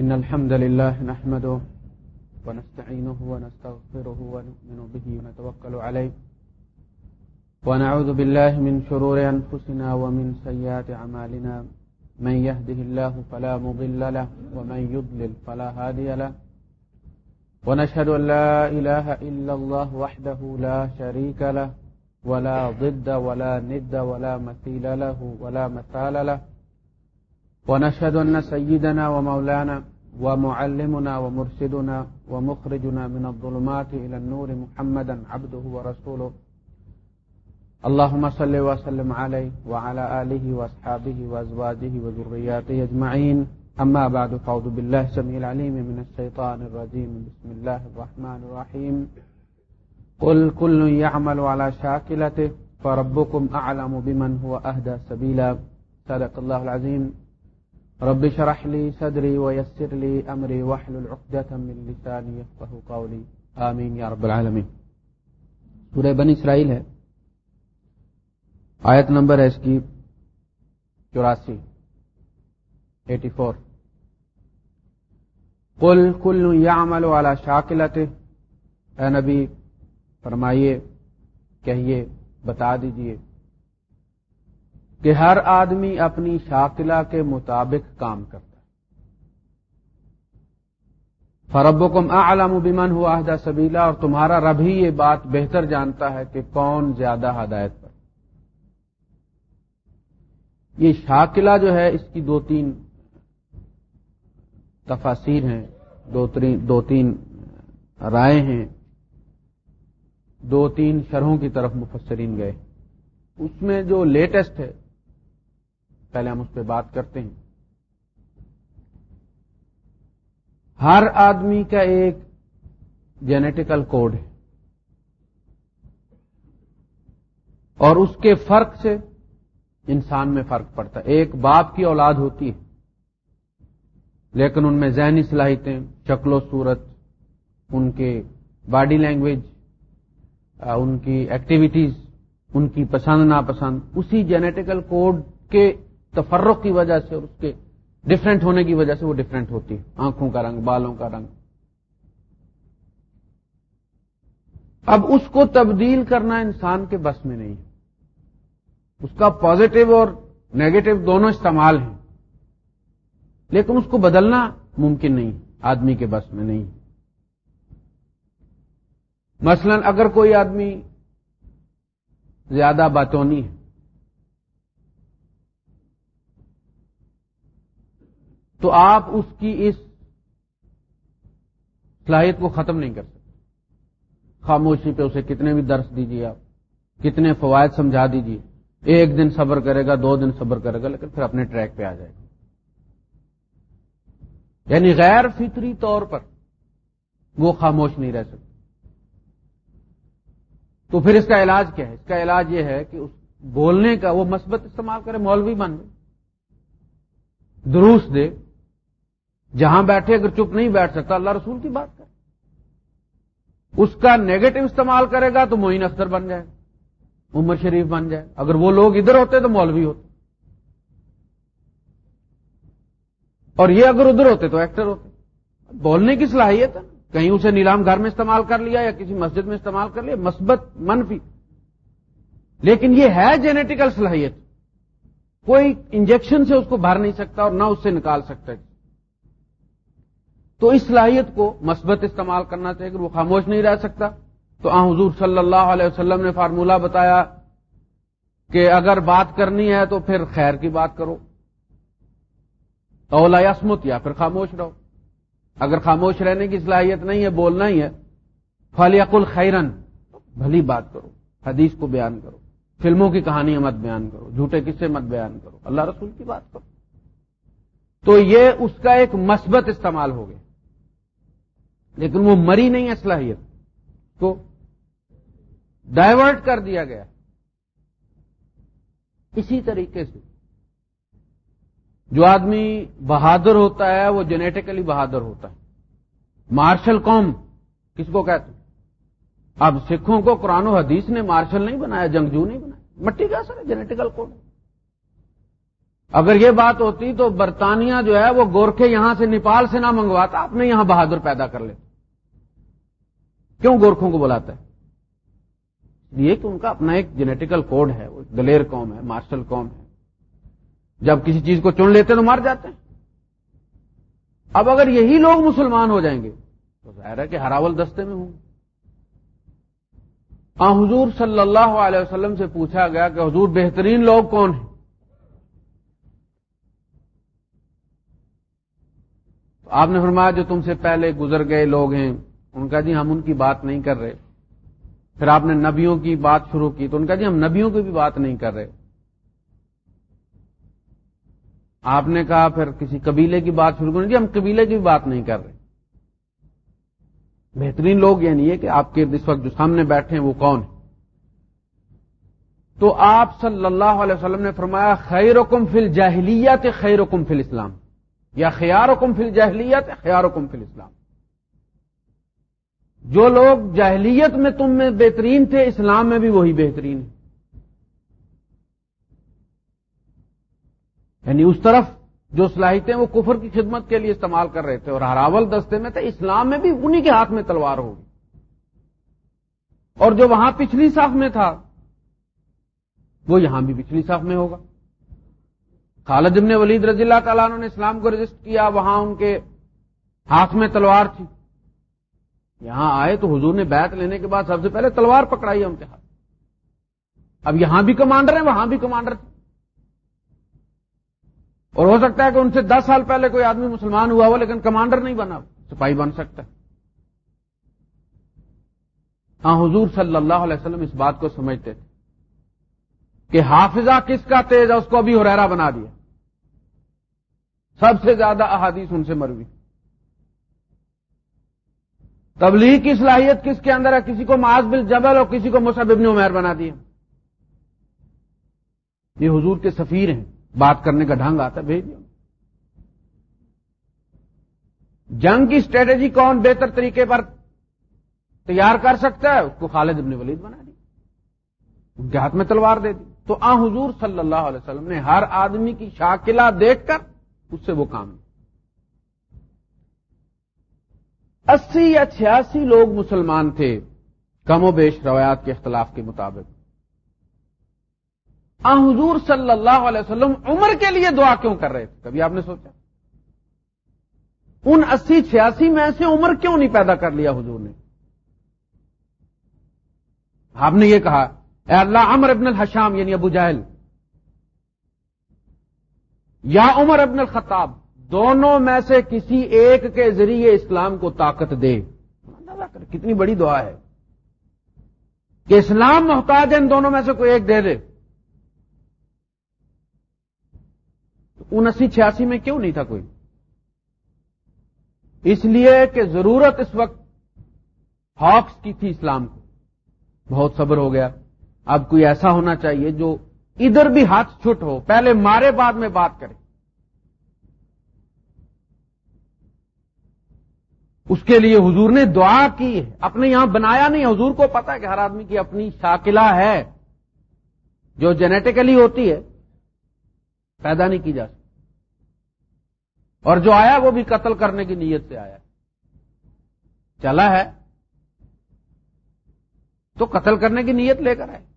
إن الحمد لله نحمده ونستعينه ونستغفره ونؤمن به ونتوكل عليه ونعوذ بالله من شرور أنفسنا ومن سيئات عمالنا من يهده الله فلا مضل له ومن يضلل فلا هادي له ونشهد أن لا إله إلا الله وحده لا شريك له ولا ضد ولا ند ولا مثيل له ولا مثال له ونشهد أن سيدنا ومولانا ومعلمنا ومرشدنا ومخرجنا من الظلمات إلى النور محمدا عبده ورسوله. اللهم صل وسلم عليه وعلى آله وأصحابه وأزواجه وذرياته أجمعين. أما بعد، فأعوذ بالله سميع العليم من الشيطان الرجيم. بسم الله الرحمن الرحيم. قل كل يعمل على شاكلته، فربكم أعلم بمن هو أهدى سبيلا. صدق الله العظيم. رب شرح لي صدري ويسر لي أمري وحل عقدة من لساني يفقه قولي. آمين يا رب العالمين. سورہ بنی اسرائیل ہے۔ آیت نمبر ہے اس کی چوراسی، ایٹی فور۔ کل کل یا عمل والا شاکلت اے نبی، فرمائیے، کہیے، بتا دیجیے کہ ہر آدمی اپنی شاکلہ کے مطابق کام کرتا ہے۔ فرب کم اعلم بمن ہوا عہدہ سبیلا اور تمہارا رب ہی یہ بات بہتر جانتا ہے کہ کون زیادہ ہدایت پر۔ یہ شاکلہ جو ہے، اس کی دو تین تفاصیر ہیں، دو تین رائے ہیں۔ دو تین شرحوں کی طرف مفسرین گئے۔ اس میں جو لیٹسٹ ہے پہلے ہم اس پہ بات کرتے ہیں۔ ہر آدمی کا ایک جینیٹیکل کوڈ ہے۔ اور اس کے فرق سے انسان میں فرق پڑتا ہے۔ ایک باپ کی اولاد ہوتی ہے، لیکن ان میں ذہنی صلاحیتیں، شکل و صورت، ان کے باڈی لینگویج ان کی ایکٹیویٹیز ان کی پسند ناپسند، اسی جینیٹیکل کوڈ کے تفرق کی وجہ سے اور اس کے ڈفرینٹ ہونے کی وجہ سے وہ ڈفرینٹ ہوتی ہے۔ آنکھوں کا رنگ، بالوں کا رنگ۔ اب اس کو تبدیل کرنا انسان کے بس میں نہیں ہے۔ اس کا پازیٹو اور نیگیٹو دونوں استعمال ہیں۔ لیکن اس کو بدلنا ممکن نہیں، آدمی کے بس میں نہیں۔ مثلا اگر کوئی آدمی زیادہ باتونی ہے تو آپ اس کی اس صلاحیت کو ختم نہیں کر سکتے۔ خاموشی پہ اسے کتنے بھی درس دیجیے آپ، کتنے فوائد سمجھا دیجیے۔ ایک دن صبر کرے گا، دو دن صبر کرے گا، لیکن پھر اپنے ٹریک پہ آ جائے گا۔ یعنی غیر فطری طور پر وہ خاموش نہیں رہ سکتا۔ تو پھر اس کا علاج کیا ہے؟ اس کا علاج یہ ہے کہ اس بولنے کا وہ مثبت استعمال کرے، مولوی بن دروس دے۔ جہاں بیٹھے اگر چپ نہیں بیٹھ سکتا، اللہ رسول کی بات کرے اس کا نیگیٹو استعمال کرے گا تو معین اختر بن جائے، عمر شریف بن جائے۔ اگر وہ لوگ ادھر ہوتے تو مولوی ہوتے۔ اور یہ اگر ادھر ہوتے تو ایکٹر ہوتے۔ بولنے کی صلاحیت ہے کہیں اسے نیلام گھر میں استعمال کر لیا یا کسی مسجد میں استعمال کر لیا، مثبت منفی۔ لیکن یہ ہے جینیٹیکل صلاحیت۔ کوئی انجیکشن سے اس کو بھر نہیں سکتا اور نہ اس سے نکال سکتا تو اس صلاحیت کو مثبت استعمال کرنا چاہیے اگر وہ خاموش نہیں رہ سکتا۔ تو آ حضور صلی اللہ علیہ وسلم نے فارمولہ بتایا کہ اگر بات کرنی ہے تو پھر خیر کی بات کرو۔ اولا یسمت یا پھر خاموش رہو۔ اگر خاموش رہنے کی صلاحیت نہیں ہے، بولنا ہی ہے۔ فلیق الخیرن بھلی بات کرو۔ حدیث کو بیان کرو۔ فلموں کی کہانی مت بیان کرو۔ جھوٹے قصے مت بیان کرو۔ اللہ رسول کی بات کرو۔ تو یہ اس کا ایک مثبت استعمال ہو گیا۔ لیکن وہ مری نہیں ہے صلاحیت کو ڈائیورٹ کر دیا گیا اسی طریقے سے جو آدمی بہادر ہوتا ہے وہ جینیٹیکلی بہادر ہوتا ہے مارشل قوم کس کو کہتے ہیں؟ اب سکھوں کو قرآن و حدیث نے مارشل نہیں بنایا، جنگجو نہیں بنایا، مٹی کا اثر ہے، جینیٹیکل کوڈ اگر یہ بات ہوتی تو برطانیہ جو ہے وہ گورکھے یہاں سے نیپال سے نہ منگواتا، اپنے یہاں بہادر پیدا کر لیتا۔ کیوں گورکھوں کو بلاتا ہے؟ یہ کہ ان کا اپنا ایک جینیٹیکل کوڈ ہے، وہ دلیر قوم ہے مارشل قوم ہے۔ جب کسی چیز کو چن لیتے تو مار جاتے ہیں۔ اب اگر یہی لوگ مسلمان ہو جائیں گے، تو ظاہر ہے کہ ہراول دستے میں ہوں۔ آ، حضور صلی اللہ علیہ وسلم سے پوچھا گیا کہ حضور بہترین لوگ کون ہیں؟ آپ نے فرمایا جو تم سے پہلے گزر گئے لوگ ہیں، ان کا جی ہم ان کی بات نہیں کر رہے۔ پھر آپ نے نبیوں کی بات شروع کی، تو ان کا جی ہم نبیوں کی بھی بات نہیں کر رہے۔ آپ نے کہا پھر کسی قبیلے کی بات شروع کریں جی ہم قبیلے کی بھی بات نہیں کر رہے۔ بہترین لوگ یعنی یہ نہیں ہے کہ آپ کے اس وقت جو سامنے بیٹھے ہیں وہ کون ہے تو آپ صلی اللہ علیہ وسلم نے فرمایا خیر وکم فل جاہلیت خیر وکم فل اسلام یا خیار وکم فل جاہلیت خیار وکم فل اسلام جو لوگ جاہلیت میں تم میں بہترین تھے، اسلام میں بھی وہی بہترین ہے۔ یعنی اس طرف جو صلاحیتیں وہ کفر کی خدمت کے لیے استعمال کر رہے تھے اور ہراول دستے میں تھے، اسلام میں بھی انہی کے ہاتھ میں تلوار ہوگی۔ اور جو وہاں پچھلی صف میں تھا، وہ یہاں بھی پچھلی صف میں ہوگا۔ خالد ابن ولید رضی اللہ تعالیٰ نے اسلام کو رجسٹ کیا، وہاں ان کے ہاتھ میں تلوار تھی۔ یہاں آئے تو حضور نے بیت لینے کے بعد سب سے پہلے تلوار پکڑائی ان کے ہاتھ۔ اب یہاں بھی کمانڈر ہیں، وہاں بھی کمانڈر تھے۔ اور ہو سکتا ہے کہ ان سے دس سال پہلے کوئی آدمی مسلمان ہوا ہو، لیکن کمانڈر نہیں بنا، سپاہی بن سکتا ہے۔ ہاں حضور صلی اللہ علیہ وسلم اس بات کو سمجھتے تھے۔ کہ حافظہ کس کا تیز ہے اس کو ابھی ہریرا بنا دیا۔ سب سے زیادہ احادیث ان سے مروی۔ تبلیغ کی صلاحیت کس کے اندر ہے؟ کسی کو معاذ بل جبل اور کسی کو مصحب ابن عمیر بنا دیا۔ یہ حضور کے سفیر ہیں۔ بات کرنے کا ڈھنگ آتا ہے، بھیج دیا۔ جنگ کی اسٹریٹجی کون بہتر طریقے پر تیار کر سکتا ہے؟ اس کو خالد ابن ولید بنا دی ان کے ہاتھ میں تلوار دے دی۔ تو آ حضور صلی اللہ علیہ وسلم نے ہر آدمی کی شاکلہ دیکھ کر اس سے وہ کام اسی یا چھیاسی لوگ مسلمان تھے، کم و بیش روایات کے اختلاف کے مطابق۔ آ حضور صلی اللہ علیہ وسلم عمر کے لیے دعا کیوں کر رہے تھے؟ کبھی آپ نے سوچا؟ ان اسی چھیاسی میں سے عمر کیوں نہیں پیدا کر لیا حضور نے؟ آپ نے یہ کہا اے اللہ، عمر ابن الحشام یعنی ابو جہل، یا عمر ابن الخطاب، دونوں میں سے کسی ایک کے ذریعے اسلام کو طاقت دے۔ کتنی بڑی دعا ہے۔ کہ اسلام محتاج ان دونوں میں سے کوئی ایک دے دے۔ انسی چھیاسی میں کیوں نہیں تھا کوئی؟ اس لیے کہ ضرورت اس وقت ہاکس کی تھی اسلام کو۔ بہت صبر ہو گیا۔ اب کوئی ایسا ہونا چاہیے جو ادھر بھی ہاتھ چھٹ ہو، پہلے مارے بعد میں بات کرے۔ اس کے لیے حضور نے دعا کی ہے۔ اپنے یہاں بنایا نہیں، حضور کو پتا کہ ہر آدمی کی اپنی شاکلہ ہے، جو جینیٹیکلی ہوتی ہے، پیدا نہیں کی جا سکتی۔ اور جو آیا وہ بھی قتل کرنے کی نیت سے آیا۔ چلا ہے تو قتل کرنے کی نیت لے کر آئے۔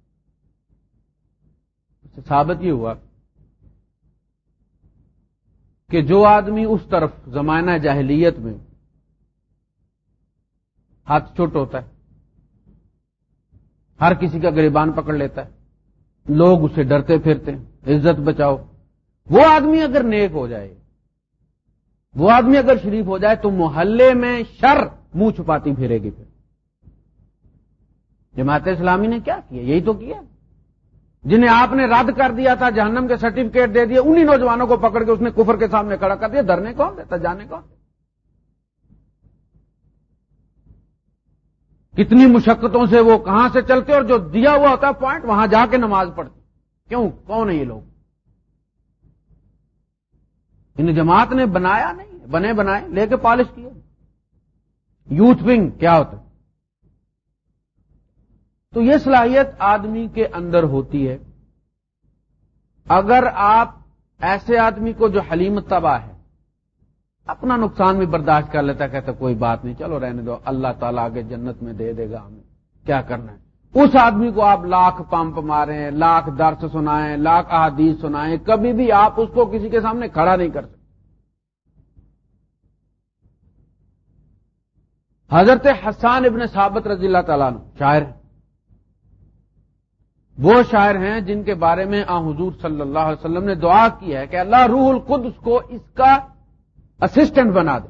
ثابت یہ ہوا کہ جو آدمی اس طرف زمانہ جاہلیت میں ہاتھ چھوٹ ہوتا ہے، ہر کسی کا گریبان پکڑ لیتا ہے، لوگ اسے ڈرتے پھرتے ہیں، عزت بچاؤ، وہ آدمی اگر نیک ہو جائے، وہ آدمی اگر شریف ہو جائے تو محلے میں شر منہ چھپاتی پھرے گی پھر۔ جماعت اسلامی نے کیا کیا؟ یہی تو کیا۔ جنہیں آپ نے رد کر دیا تھا، جہنم کے سرٹیفکیٹ دے دیے، انہی نوجوانوں کو پکڑ کے اس نے کفر کے سامنے کھڑا کر دیا۔ ڈرنے کون دیتا جانے کون کتنی مشقتوں سے وہ کہاں سے چلتے اور جو دیا ہوا ہوتا پوائنٹ وہاں جا کے نماز پڑھتے۔ کیوں؟ کون ہے یہ لوگ؟ ان جماعت نے بنایا نہیں، بنے بنائے، لے کے پالش کیے۔ یوتھ ونگ کیا ہوتا تو یہ صلاحیت آدمی کے اندر ہوتی ہے۔ اگر آپ ایسے آدمی کو جو حلیم تباہ ہے، اپنا نقصان بھی برداشت کر لیتا کہتا کوئی بات نہیں، چلو رہنے دو، اللہ تعالیٰ آگے جنت میں دے دے گا ہمیں، کیا کرنا ہے؟ اس آدمی کو آپ لاکھ پمپ ماریں، لاکھ درس سنائیں، لاکھ احادیث سنائیں، کبھی بھی آپ اس کو کسی کے سامنے کھڑا نہیں کر سکتے۔ حضرت حسان ابن ثابت رضی اللہ تعالیٰ شاعر وہ شاعر ہیں جن کے بارے میں آ حضور صلی اللہ علیہ وسلم نے دعا کی ہے کہ اللہ روح القدس کو اس کا اسسٹنٹ بنا دے۔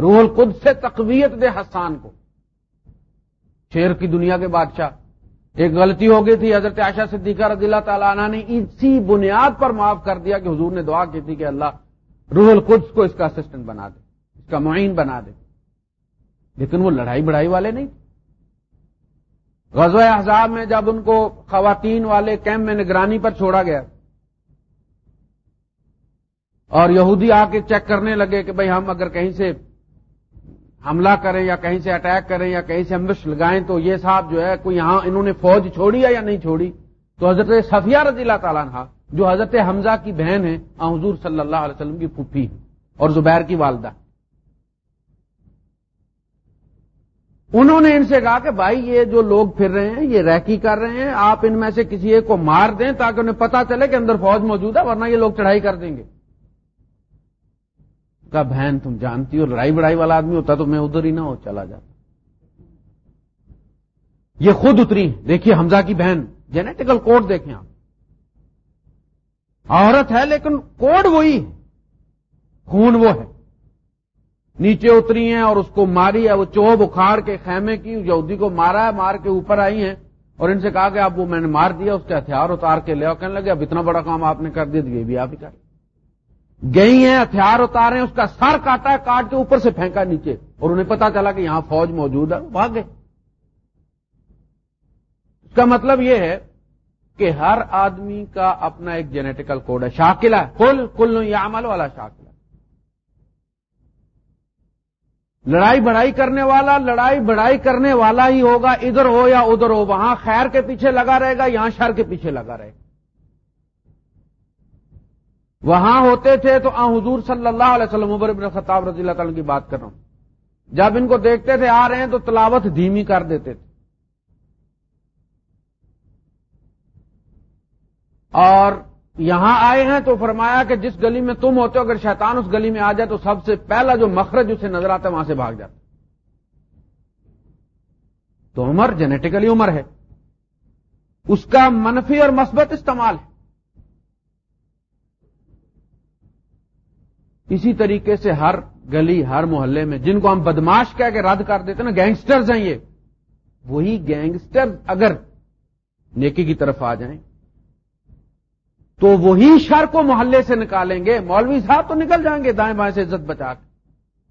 روح القدس سے تقویت دے حسان کو۔ شیر کی دنیا کے بادشاہ۔ ایک غلطی ہو گئی تھی، حضرت عائشہ صدیقہ رضی اللہ تعالیٰ عنہ نے اسی بنیاد پر معاف کر دیا کہ حضور نے دعا کی تھی کہ اللہ روح القدس کو اس کا اسسٹنٹ بنا دے، اس کا معین بنا دے۔ لیکن وہ لڑائی بڑھائی والے نہیں غزوہ احزاب میں جب ان کو خواتین والے کیمپ میں نگرانی پر چھوڑا گیا اور یہودی آ کے چیک کرنے لگے کہ بھئی ہم اگر کہیں سے حملہ کریں یا کہیں سے اٹیک کریں یا کہیں سے امبش لگائیں تو یہ صاحب جو ہے کوئی یہاں انہوں نے فوج چھوڑی ہے یا نہیں چھوڑی تو حضرت صفیہ رضی اللہ تعالیٰ نے جو حضرت حمزہ کی بہن ہے حضور صلی اللہ علیہ وسلم کی پھوپھی اور زبیر کی والدہ۔ انہوں نے ان سے کہا کہ بھائی یہ جو لوگ پھر رہے ہیں، یہ ریکی کر رہے ہیں، آپ ان میں سے کسی ایک کو مار دیں تاکہ انہیں پتا چلے کہ اندر فوج موجود ہے، ورنہ یہ لوگ چڑھائی کر دیں گے۔ کا بہن، تم جانتی ہو، لڑائی بڑائی والا آدمی ہوتا تو میں ادھر ہی نہ ہو، چلا جاتا۔ یہ خود اتری دیکھیے حمزہ کی بہن جینیٹیکل کوڈ دیکھیں آپ۔ عورت ہے لیکن کوڈ وہی خون وہ ہے۔ نیچے اتری ہیں اور اس کو ماری ہے، وہ چوب اکھاڑ کے خیمے کی، یہودی کو مارا ہے، مار کے اوپر آئی ہیں اور ان سے کہا کہ اب وہ میں نے مار دیا، اس کے ہتھیار اتار کے لے کہنے لگے، اب اتنا بڑا کام آپ نے کر دیا یہ بھی آپ ہی کر۔ گئی ہیں، ہتھیار اتارے، اس کا سر کاٹا ہے، کاٹ کے اوپر سے پھینکا نیچے اور انہیں پتا چلا کہ یہاں فوج موجود ہے بھاگ گئے۔ اس کا مطلب یہ ہے کہ ہر آدمی کا اپنا ایک جینیٹیکل کوڈ ہے شاکلہ کل کل یا عمل والا شاکلہ لڑائی بڑائی کرنے والا، لڑائی بڑائی کرنے والا ہی ہوگا، ادھر ہو یا ادھر ہو، وہاں خیر کے پیچھے لگا رہے گا، یہاں شر کے پیچھے لگا رہے گا۔ وہاں ہوتے تھے تو آ، حضور صلی اللہ علیہ وسلم عبر ابن خطاب رضی اللہ تعالی کی بات کر رہا ہوں۔ جب ان کو دیکھتے تھے، آ رہے ہیں تو تلاوت دھیمی کر دیتے تھے۔ اور یہاں آئے ہیں تو فرمایا کہ جس گلی میں تم ہوتے ہو، اگر شیطان اس گلی میں آ جائے تو سب سے پہلا جو مخرج اسے نظر آتا ہے، وہاں سے بھاگ جاتا تو عمر جینیٹیکلی عمر ہے۔ اس کا منفی اور مثبت استعمال ہے۔ اسی طریقے سے ہر گلی، ہر محلے میں جن کو ہم بدماش کہہ کے رد کر دیتے نا، گینگسٹرز ہیں یہ۔ وہی گینگسٹر اگر نیکی کی طرف آ جائیں۔ تو وہی شر کو محلے سے نکالیں گے۔ مولوی صاحب تو نکل جائیں گے دائیں بائیں سے عزت بچا کے۔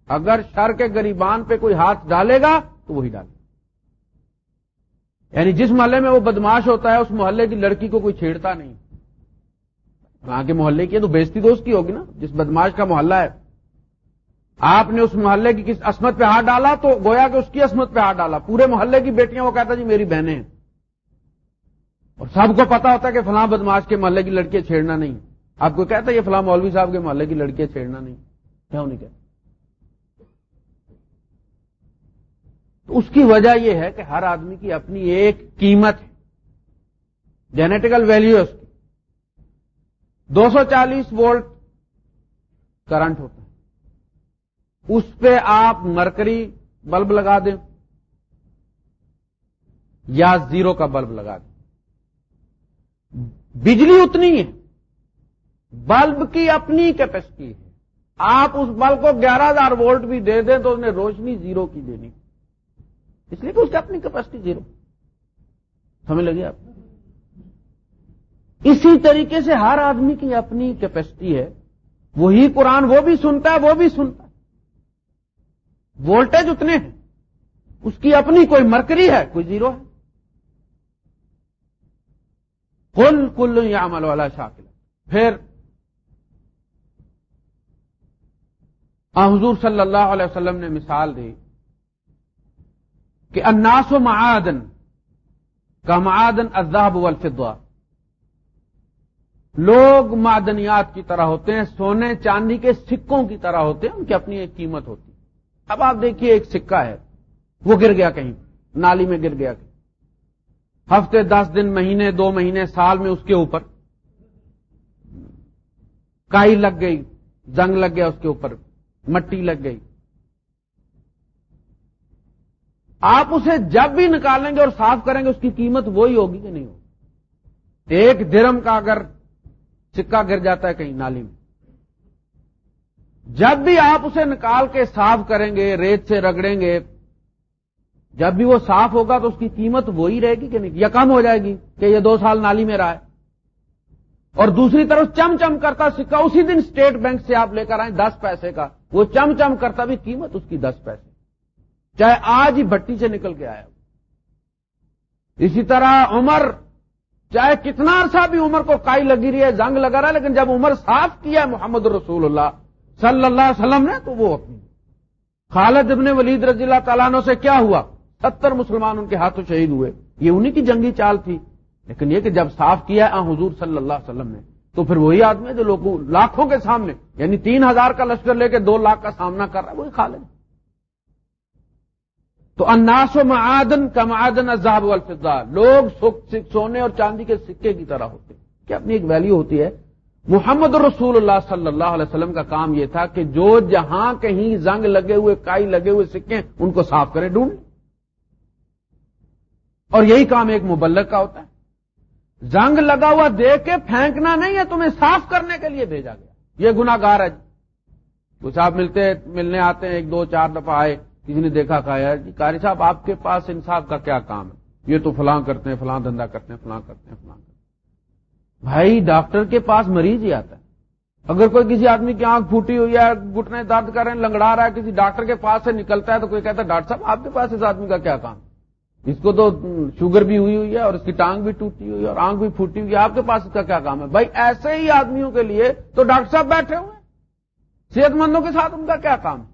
اگر شر کے گریبان پہ کوئی ہاتھ ڈالے گا تو وہی ڈالے یعنی جس محلے میں وہ بدماش ہوتا ہے، اس محلے کی لڑکی کو کوئی چھیڑتا نہیں۔ وہاں کے محلے کی ہے تو بیزتی تو اس کی ہوگی نا۔ جس بدماش کا محلہ ہے۔ آپ نے اس محلے کی کس عصمت پہ ہاتھ ڈالا تو گویا کہ اس کی عصمت پہ ہاتھ ڈالا۔ پورے محلے کی بیٹیاں وہ کہتا جی میری بہنیں ہیں۔ اور سب کو پتا ہوتا ہے کہ فلاں بدماش کے محلے کی لڑکیاں چھیڑنا نہیں۔ آپ کو کہتا ہے یہ فلاں مولوی صاحب کے محلے کی لڑکیاں چھیڑنا نہیں۔ کیا نہیں کہتا؟ تو اس کی وجہ یہ ہے کہ ہر آدمی کی اپنی ایک قیمت ہے۔ جینیٹیکل ویلو ہے اس کی۔ دو سو چالیس وولٹ کرنٹ ہوتا ہے۔ اس پہ آپ مرکری بلب لگا دیں۔ یا زیرو کا بلب لگا دیں۔ بجلی اتنی ہے۔ بلب کی اپنی کیپیسٹی ہے۔ آپ اس بلب کو گیارہ ہزار وولٹ بھی دے دیں تو انہیں روشنی زیرو کی دینی۔ اس لیے کہ اس کی اپنی کیپیسٹی زیرو۔ سمجھ لگے آپ؟ اسی طریقے سے ہر آدمی کی اپنی کیپیسٹی ہے۔ وہی قرآن وہ بھی سنتا ہے، وہ بھی سنتا ہے۔ وولٹیج اتنے ہیں۔ اس کی اپنی کوئی مرکری ہے، کوئی زیرو ہے۔ کل کل یا عمل والا شاکل۔ پھر حضور صلی اللہ علیہ وسلم نے مثال دی کہ اناس و معادن، کا معادن الذهب والفضہ۔ لوگ معدنیات کی طرح ہوتے ہیں، سونے چاندی کے سکوں کی طرح ہوتے ہیں، ان کی اپنی ایک قیمت ہوتی۔ ہے اب آپ دیکھیے، ایک سکہ ہے، وہ گر گیا کہیں، نالی میں گر گیا کہیں۔ ہفتے دس دن، مہینے، دو مہینے، سال میں اس کے اوپر۔ کائی لگ گئی زنگ لگ گیا اس کے اوپر، مٹی لگ گئی۔ آپ اسے جب بھی نکالیں گے اور صاف کریں گے، اس کی قیمت وہی ہوگی کہ نہیں ہوگی؟ ایک درم کا اگر سکہ گر جاتا ہے کہیں نالی میں۔ جب بھی آپ اسے نکال کے صاف کریں گے، ریت سے رگڑیں گے جب بھی وہ صاف ہوگا تو اس کی قیمت وہی رہے گی کہ نہیں؟ یا کم ہو جائے گی کہ یہ دو سال نالی میں رہا ہے۔ اور دوسری طرف چم چم کرتا سکہ، اسی دن اسٹیٹ بینک سے آپ لے کر آئیں دس پیسے کا۔ وہ چم چم کرتا بھی قیمت اس کی دس پیسے۔ چاہے آج ہی بٹی سے نکل کے آیا اسی طرح عمر، چاہے کتنا عرصہ بھی عمر کو کائی لگی رہی ہے، زنگ لگا رہا ہے، لیکن جب عمر صاف کیا محمد رسول اللہ صلی اللہ علیہ وسلم نے، تو وہ اپنی۔ خالد ابن ولید رضی اللہ تعالیٰ عنہ سے کیا ہوا؟ ستر مسلمان ان کے ہاتھوں شہید ہوئے۔ یہ انہی کی جنگی چال تھی۔ لیکن یہ کہ جب صاف کیا ہے حضور صلی اللہ علیہ وسلم نے، تو پھر وہی آدمی ہے جو لوگوں، لاکھوں کے سامنے یعنی تین ہزار کا لشکر لے کے دو لاکھ کا سامنا کر رہا ہے، وہی خالد تو اناس و معدن کا معدن عذاب الفضا لوگ سونے اور چاندی کے سکے کی طرح ہوتے کہ اپنی ایک ویلیو ہوتی ہے؟ محمد رسول اللہ صلی اللہ علیہ وسلم کا کام یہ تھا کہ جو جہاں کہیں زنگ لگے ہوئے، کائی لگے ہوئے سکے، ان کو صاف کرے ڈھونڈ اور یہی کام ایک مبلک کا ہوتا ہے۔ زنگ لگا ہوا دیکھ کے پھینکنا نہیں ہے، تمہیں صاف کرنے کے لیے بھیجا گیا۔ یہ گناگار ہے جی۔ کچھ آپ ملتے، ملنے آتے ہیں، ایک دو چار دفعہ آئے، کسی نے دیکھا کہا جی کاری صاحب، آپ کے پاس انصاف کا کیا کام ہے؟ یہ تو فلاں کرتے ہیں، فلاں دھندا کرتے ہیں، فلاں کرتے ہیں، فلاں کرتے ہیں۔ بھائی، ڈاکٹر کے پاس مریض ہی آتا ہے۔ اگر کوئی کسی آدمی کی آنکھ پھوٹی ہوئی ہے گٹنے درد کر رہے ہیں، لنگڑا رہا ہے، کسی ڈاکٹر کے پاس سے نکلتا ہے تو کوئی کہتا ہے، ڈاکٹر صاحب، آپ کے پاس اس آدمی کا کیا کام اس کو تو شوگر بھی ہوئی ہوئی ہے اور اس کی ٹانگ بھی ٹوٹی ہوئی ہے اور آنکھ بھی پھوٹی ہوئی ہے، آپ کے پاس اس کا کیا کام ہے؟ بھائی ایسے ہی آدمیوں کے لیے تو ڈاکٹر صاحب بیٹھے ہوئے صحت مندوں کے ساتھ ان کا کیا کام؟ ہے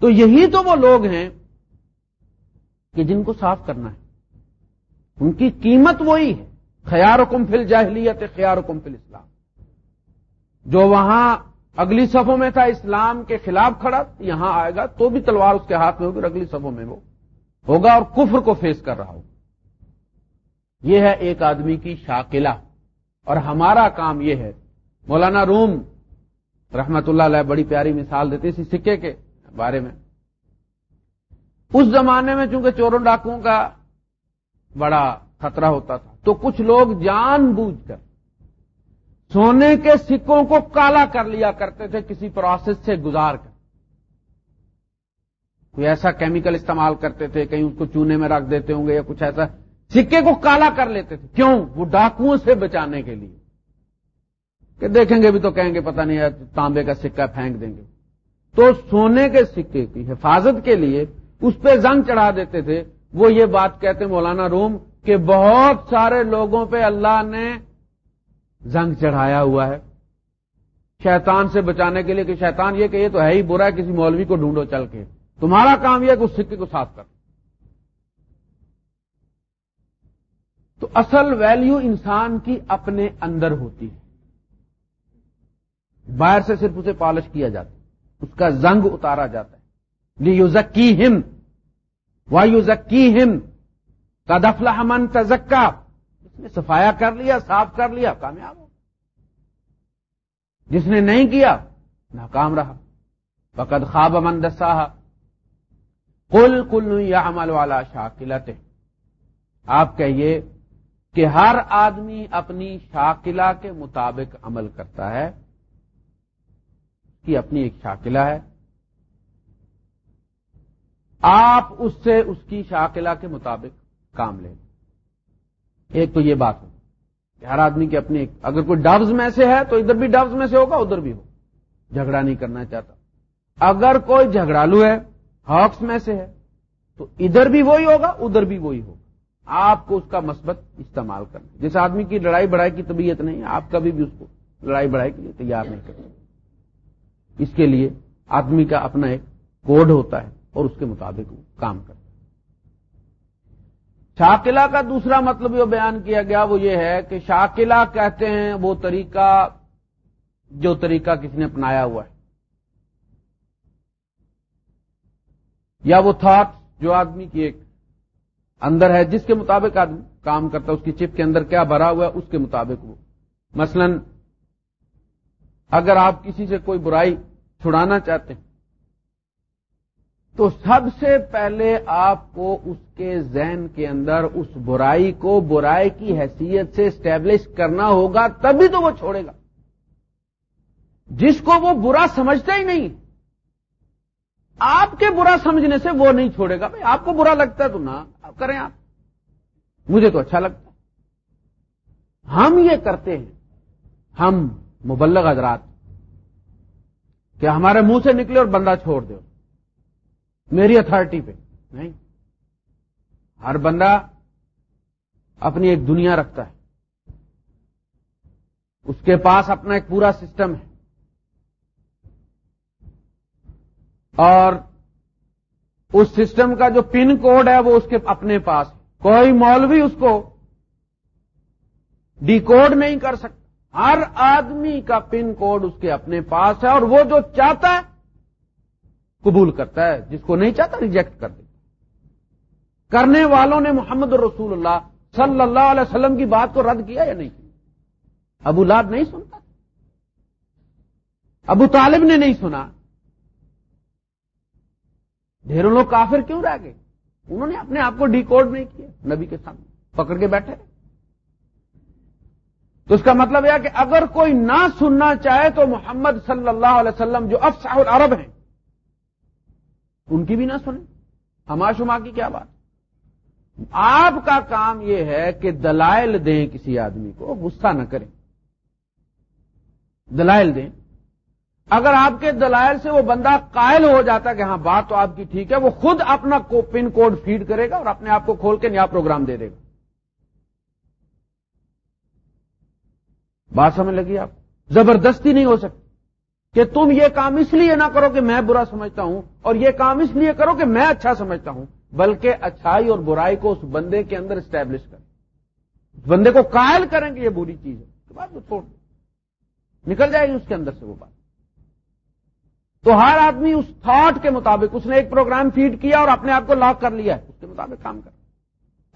تو یہی تو وہ لوگ ہیں کہ جن کو صاف کرنا ہے۔ ان کی قیمت وہی ہے۔ خیار حکم فل جاہلیت خیار حکم فل اسلام جو وہاں اگلی صفوں میں تھا اسلام کے خلاف کھڑا، یہاں آئے گا تو بھی تلوار اس کے ہاتھ میں ہوگی اور اگلی صفوں میں وہ۔ ہوگا اور کفر کو فیس کر رہا ہوگا یہ ہے ایک آدمی کی شاکلہ۔ اور ہمارا کام یہ ہے۔ مولانا روم رحمت اللہ علیہ بڑی پیاری مثال دیتے اسی سکے کے بارے میں۔ اس زمانے میں چونکہ چوروں ڈاکوں کا بڑا خطرہ ہوتا تھا، تو کچھ لوگ جان بوجھ کر سونے کے سکوں کو کالا کر لیا کرتے تھے، کسی پروسیس سے گزار کر۔ کوئی ایسا کیمیکل استعمال کرتے تھے، کہیں اس کو چونے میں رکھ دیتے ہوں گے یا کچھ ایسا، سکے کو کالا کر لیتے تھے۔ کیوں؟ وہ ڈاکوؤں سے بچانے کے لیے۔ کہ دیکھیں گے بھی تو کہیں گے، پتہ نہیں تانبے کا سکہ پھینک دیں گے۔ تو سونے کے سکے کی حفاظت کے لیے اس پہ زنگ چڑھا دیتے تھے۔ وہ یہ بات کہتے مولانا روم کہ بہت سارے لوگوں پہ اللہ نے زنگ چڑھایا ہوا ہے۔ شیطان سے بچانے کے لیے کہ شیطان یہ کہ یہ تو ہے ہی، برا ہے، کسی مولوی کو ڈھونڈو چل کے۔ تمہارا کام یہ کہ اس سکے کو صاف کر تو اصل ویلیو انسان کی اپنے اندر ہوتی ہے۔ باہر سے صرف اسے پالش کیا جاتا اس کا زنگ اتارا جاتا ہے۔ یو زکی ہم یو زکی ہم کا دفلا من تزکا اس نے صفایا کر لیا، صاف کر لیا، کامیاب ہو جس نے نہیں کیا، ناکام رہا۔ فقد خواب امن دسا کل کل یا عمل والا شاکلت آپ کہیے کہ ہر آدمی اپنی شاکلہ کے مطابق عمل کرتا ہے۔ کی اپنی ایک شاکلہ ہے۔ آپ اس سے اس کی شاکلہ کے مطابق کام لیں۔ ایک تو یہ بات ہو کہ ہر آدمی کی اپنی اگر کوئی ڈبز میں سے ہے تو ادھر بھی ڈبز میں سے ہوگا، ادھر بھی ہو جھگڑا نہیں کرنا چاہتا۔ اگر کوئی جھگڑالو ہے ہاکس میں سے ہے۔ تو ادھر بھی وہی ہوگا، ادھر بھی وہی ہوگا۔ آپ کو اس کا مثبت استعمال کرنا جس آدمی کی لڑائی بڑھائی کی طبیعت نہیں آپ کبھی بھی اس کو لڑائی بڑھائی کے لیے تیار نہیں کرتے اس کے لیے آدمی کا اپنا ایک کوڈ ہوتا ہے اور اس کے مطابق وہ کام کرتا ہے۔ شاکلہ کا دوسرا مطلب جو بیان کیا گیا وہ یہ ہے کہ شاکلہ کہتے ہیں وہ طریقہ، جو طریقہ کسی نے اپنایا ہوا ہے۔ یا وہ تھاٹ جو آدمی کی ایک اندر ہے، جس کے مطابق آدمی کام کرتا ہے، اس کی چپ کے اندر کیا بھرا ہوا ہے، اس کے مطابق وہ۔ مثلا، اگر آپ کسی سے کوئی برائی چھڑانا چاہتے ہیں، تو سب سے پہلے آپ کو اس کے ذہن کے اندر اس برائی کو، برائی کی حیثیت سے اسٹیبلش کرنا ہوگا، تبھی تو وہ چھوڑے گا۔ جس کو وہ برا سمجھتا ہی نہیں آپ کے برا سمجھنے سے وہ نہیں چھوڑے گا، بھائی آپ کو برا لگتا ہے تو نہ کریں آپ۔ مجھے تو اچھا لگتا ہے۔ ہم یہ کرتے ہیں۔ ہم مبلغ حضرات، کہ ہمارے منہ سے نکلے اور بندہ چھوڑ دو میری اتارٹی پہ۔ نہیں۔ ہر بندہ اپنی ایک دنیا رکھتا ہے۔ اس کے پاس اپنا ایک پورا سسٹم ہے۔ اور اس سسٹم کا جو پن کوڈ ہے وہ اس کے اپنے پاس کوئی مولوی اس کو ڈی کوڈ نہیں کر سکتا۔ ہر آدمی کا پن کوڈ اس کے اپنے پاس ہے اور وہ جو چاہتا ہے قبول کرتا ہے۔ جس کو نہیں چاہتا ریجیکٹ کر دے کرنے والوں نے محمد رسول اللہ صلی اللہ علیہ وسلم کی بات کو رد کیا یا نہیں؟ ابو لاد نہیں سنتا۔ ابو طالب نے نہیں سنا۔ ڈھیروں لوگ کافر کیوں رہ گئے؟ انہوں نے اپنے آپ کو ڈی کوڈ نہیں کیا، نبی کے سامنے، پکڑ کے بیٹھے۔ تو اس کا مطلب یہ کہ اگر کوئی نہ سننا چاہے تو محمد صلی اللہ علیہ وسلم جو افساح العرب ہیں، ان کی بھی نہ سنیں۔ ہما شما کی کیا بات؟ آپ کا کام یہ ہے کہ دلائل دیں کسی آدمی کو، غصہ نہ کریں۔ دلائل دیں۔ اگر آپ کے دلائل سے وہ بندہ قائل ہو جاتا کہ ہاں بات تو آپ کی ٹھیک ہے، وہ خود اپنا پن کوڈ فیڈ کرے گا اور اپنے آپ کو کھول کے نیا پروگرام دے دے گا۔ بات سمجھ لگی آپ؟ زبردستی نہیں ہو سکتی کہ تم یہ کام اس لیے نہ کرو کہ میں برا سمجھتا ہوں اور یہ کام اس لیے کرو کہ میں اچھا سمجھتا ہوں، بلکہ اچھائی اور برائی کو اس بندے کے اندر اسٹیبلش کریں۔ اس بندے کو قائل کریں کہ یہ بری چیز ہے۔ اس کے بعد وہ چھوڑ نکل جائے گی اس کے اندر سے وہ بات۔ تو ہر آدمی اس تھاٹ کے مطابق، اس نے ایک پروگرام فیڈ کیا اور اپنے آپ کو لاک کر لیا ہے۔ اس کے مطابق کام کر۔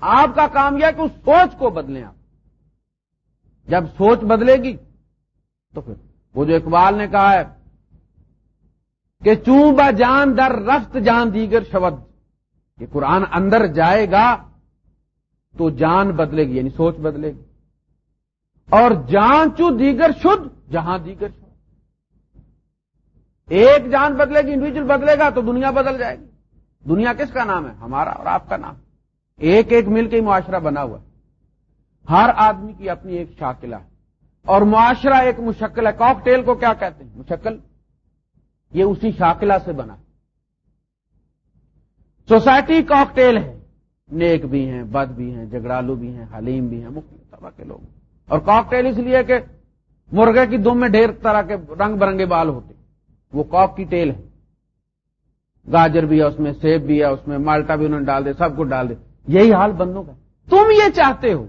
آپ کا کام یہ کہ اس سوچ کو بدلیں آپ۔ جب سوچ بدلے گی، تو پھر وہ جو اقبال نے کہا ہے کہ چوں با جان در رفت جان دیگر شبد یہ قرآن اندر جائے گا تو جان بدلے گی یعنی سوچ بدلے گی۔ اور جان چو دیگر شد، جہاں دیگر شد۔ ایک جان بدلے گی انڈیویجل بدلے گا تو دنیا بدل جائے گی۔ دنیا کس کا نام ہے؟ ہمارا اور آپ کا نام۔ ایک ایک مل کے معاشرہ بنا ہوا ہے۔ ہر آدمی کی اپنی ایک شاکلہ ہے۔ اور معاشرہ ایک مشکل ہے۔ کاک ٹیل کو کیا کہتے ہیں؟ مشکل۔ یہ اسی شاکلہ سے بنا۔ سوسائٹی کاک ٹیل ہے۔ نیک بھی ہیں، بد بھی ہیں، جگڑالو بھی ہیں، حلیم بھی ہیں، مختلف طرح کے لوگ۔ اور کاک ٹیل اس لیے کہ مرغے کی دم میں ڈھیر طرح کے رنگ برنگے بال ہوتے۔ وہ کاک کی ٹیل ہے۔ گاجر بھی ہے، اس میں سیب بھی ہے، اس میں مالٹا بھی انہوں نے ڈال دے، سب کچھ ڈال دے۔ یہی حال بندوں کا تم یہ چاہتے ہو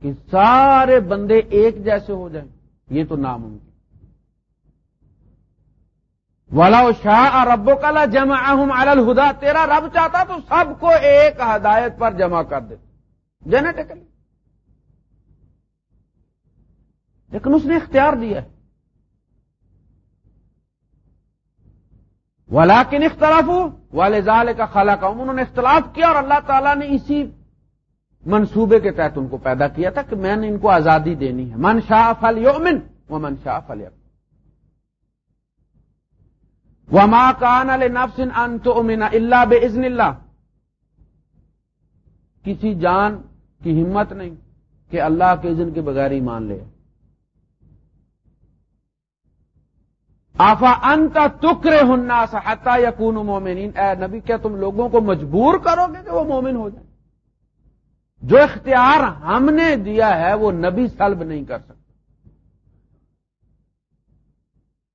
کہ سارے بندے ایک جیسے ہو جائیں، یہ تو ناممکن۔ والا شاہ اور ربو کالا جمع الہدا تیرا رب چاہتا تو سب کو ایک ہدایت پر جمع کر دے۔ جینیٹیکلی لیکن اس نے اختیار دیا ہے۔ ولاکن اختلاف ہو والے کا خالہ کا انہوں نے اختلاف کیا اور اللہ تعالیٰ نے اسی منصوبے کے تحت ان کو پیدا کیا تھا کہ میں نے ان کو آزادی دینی ہے۔ من شاہ فل یومن وہ من شاہ فل وہ ماں کان نفسن ان امین اللہ بے ازن اللہ۔ کسی جان کی ہمت نہیں کہ اللہ کے اذن کے بغیر ہی مان لے۔ آفا انت تکرے ہننا سہتا یا کون مومنین۔ اے نبی، کیا تم لوگوں کو مجبور کرو گے کہ وہ مومن ہو جائے جو اختیار ہم نے دیا ہے، وہ نبی سلب نہیں کر سکتا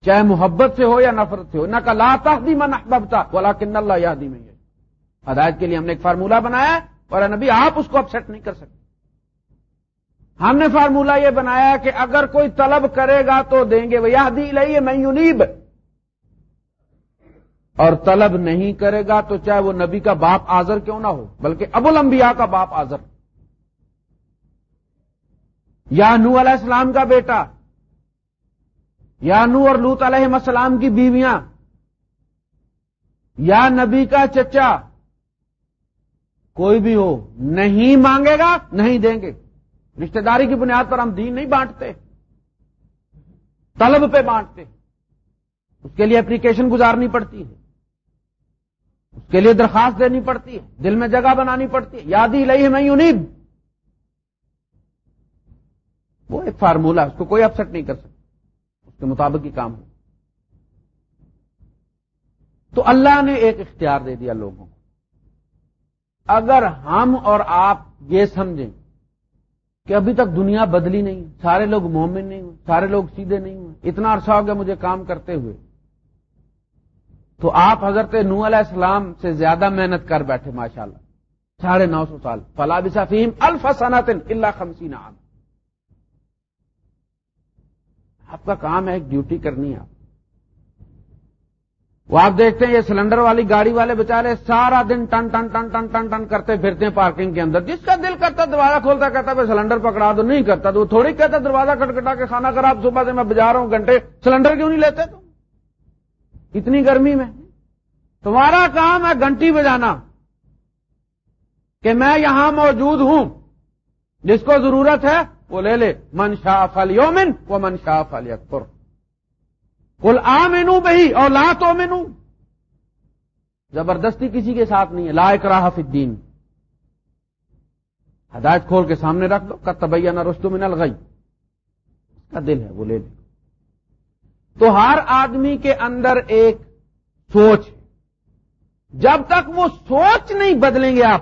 چاہے محبت سے ہو یا نفرت سے ہو نہ کا لا تختی من احبتا بولا کن اللہ یادی میں ہدایت کے لیے ہم نے ایک فارمولہ بنایا اور نبی، آپ اس کو اپسٹ نہیں کر سکتے۔ ہم نے فارمولہ یہ بنایا کہ اگر کوئی طلب کرے گا تو دیں گے وہ یادی لئیے میں یونیب اور طلب نہیں کرے گا تو چاہے وہ نبی کا باپ آزر کیوں نہ ہو، بلکہ ابو الانبیاء کا باپ آزر یا نو علیہ السلام کا بیٹا، یا نو اور لوت علیہ السلام کی بیویاں، یا نبی کا چچا، کوئی بھی ہو، نہیں مانگے گا، نہیں دیں گے۔ رشتہ داری کی بنیاد پر ہم دین نہیں بانٹتے، طلب پہ بانٹتے۔ اس کے لیے اپلیکیشن گزارنی پڑتی ہے۔ اس کے لیے درخواست دینی پڑتی ہے۔ دل میں جگہ بنانی پڑتی ہے۔ یادی لئی میں انیب وہ ایک فارمولہ اس کو کوئی اپسٹ نہیں کر سکتا۔ اس کے مطابق ہی کام ہو تو اللہ نے ایک اختیار دے دیا لوگوں کو۔ اگر ہم اور آپ یہ سمجھیں کہ ابھی تک دنیا بدلی نہیں سارے لوگ مومن نہیں ہوئے، سارے لوگ سیدھے نہیں ہوئے۔ اتنا عرصہ ہو گیا مجھے کام کرتے ہوئے۔ تو آپ حضرت نو علیہ السلام سے زیادہ محنت کر بیٹھے ماشاء اللہ ساڑھے نو سو سال۔ فلا بسفیم الفسنت اللہ خمسین عام۔ آپ کا کام ہے ایک ڈیوٹی کرنی ہے۔ آپ وہ آپ دیکھتے ہیں یہ سلنڈر والی گاڑی والے بچارے سارا دن ٹن ٹن ٹن ٹن ٹن ٹن کرتے پھرتے ہیں پارکنگ کے اندر۔ جس کا دل کرتا دروازہ کھولتا کہتا ہے سلنڈر پکڑا دو، نہیں کرتا تو وہ تھوڑی کہتا دروازہ کٹکھٹا کے کھانا خراب صبح سے میں بجا رہا ہوں، گھنٹے سلنڈر کیوں نہیں لیتے تم اتنی گرمی میں۔ تمہارا کام ہے گھنٹی بجانا کہ میں یہاں موجود ہوں۔ جس کو ضرورت ہے وہ لے لے۔ من شاہ فل یومن وہ من شاہ فل اکبر کل آ مینو بہی اور لا تو مینو زبردستی کسی کے ساتھ نہیں ہے۔ لا اکراہ فی الدین۔ ہدایت کھول کے سامنے رکھ دو۔ کتبیا نہ رستو من الغی۔ اس کا دل ہے، وہ لے لے۔ تو ہر آدمی کے اندر ایک سوچ جب تک وہ سوچ نہیں بدلیں گے آپ،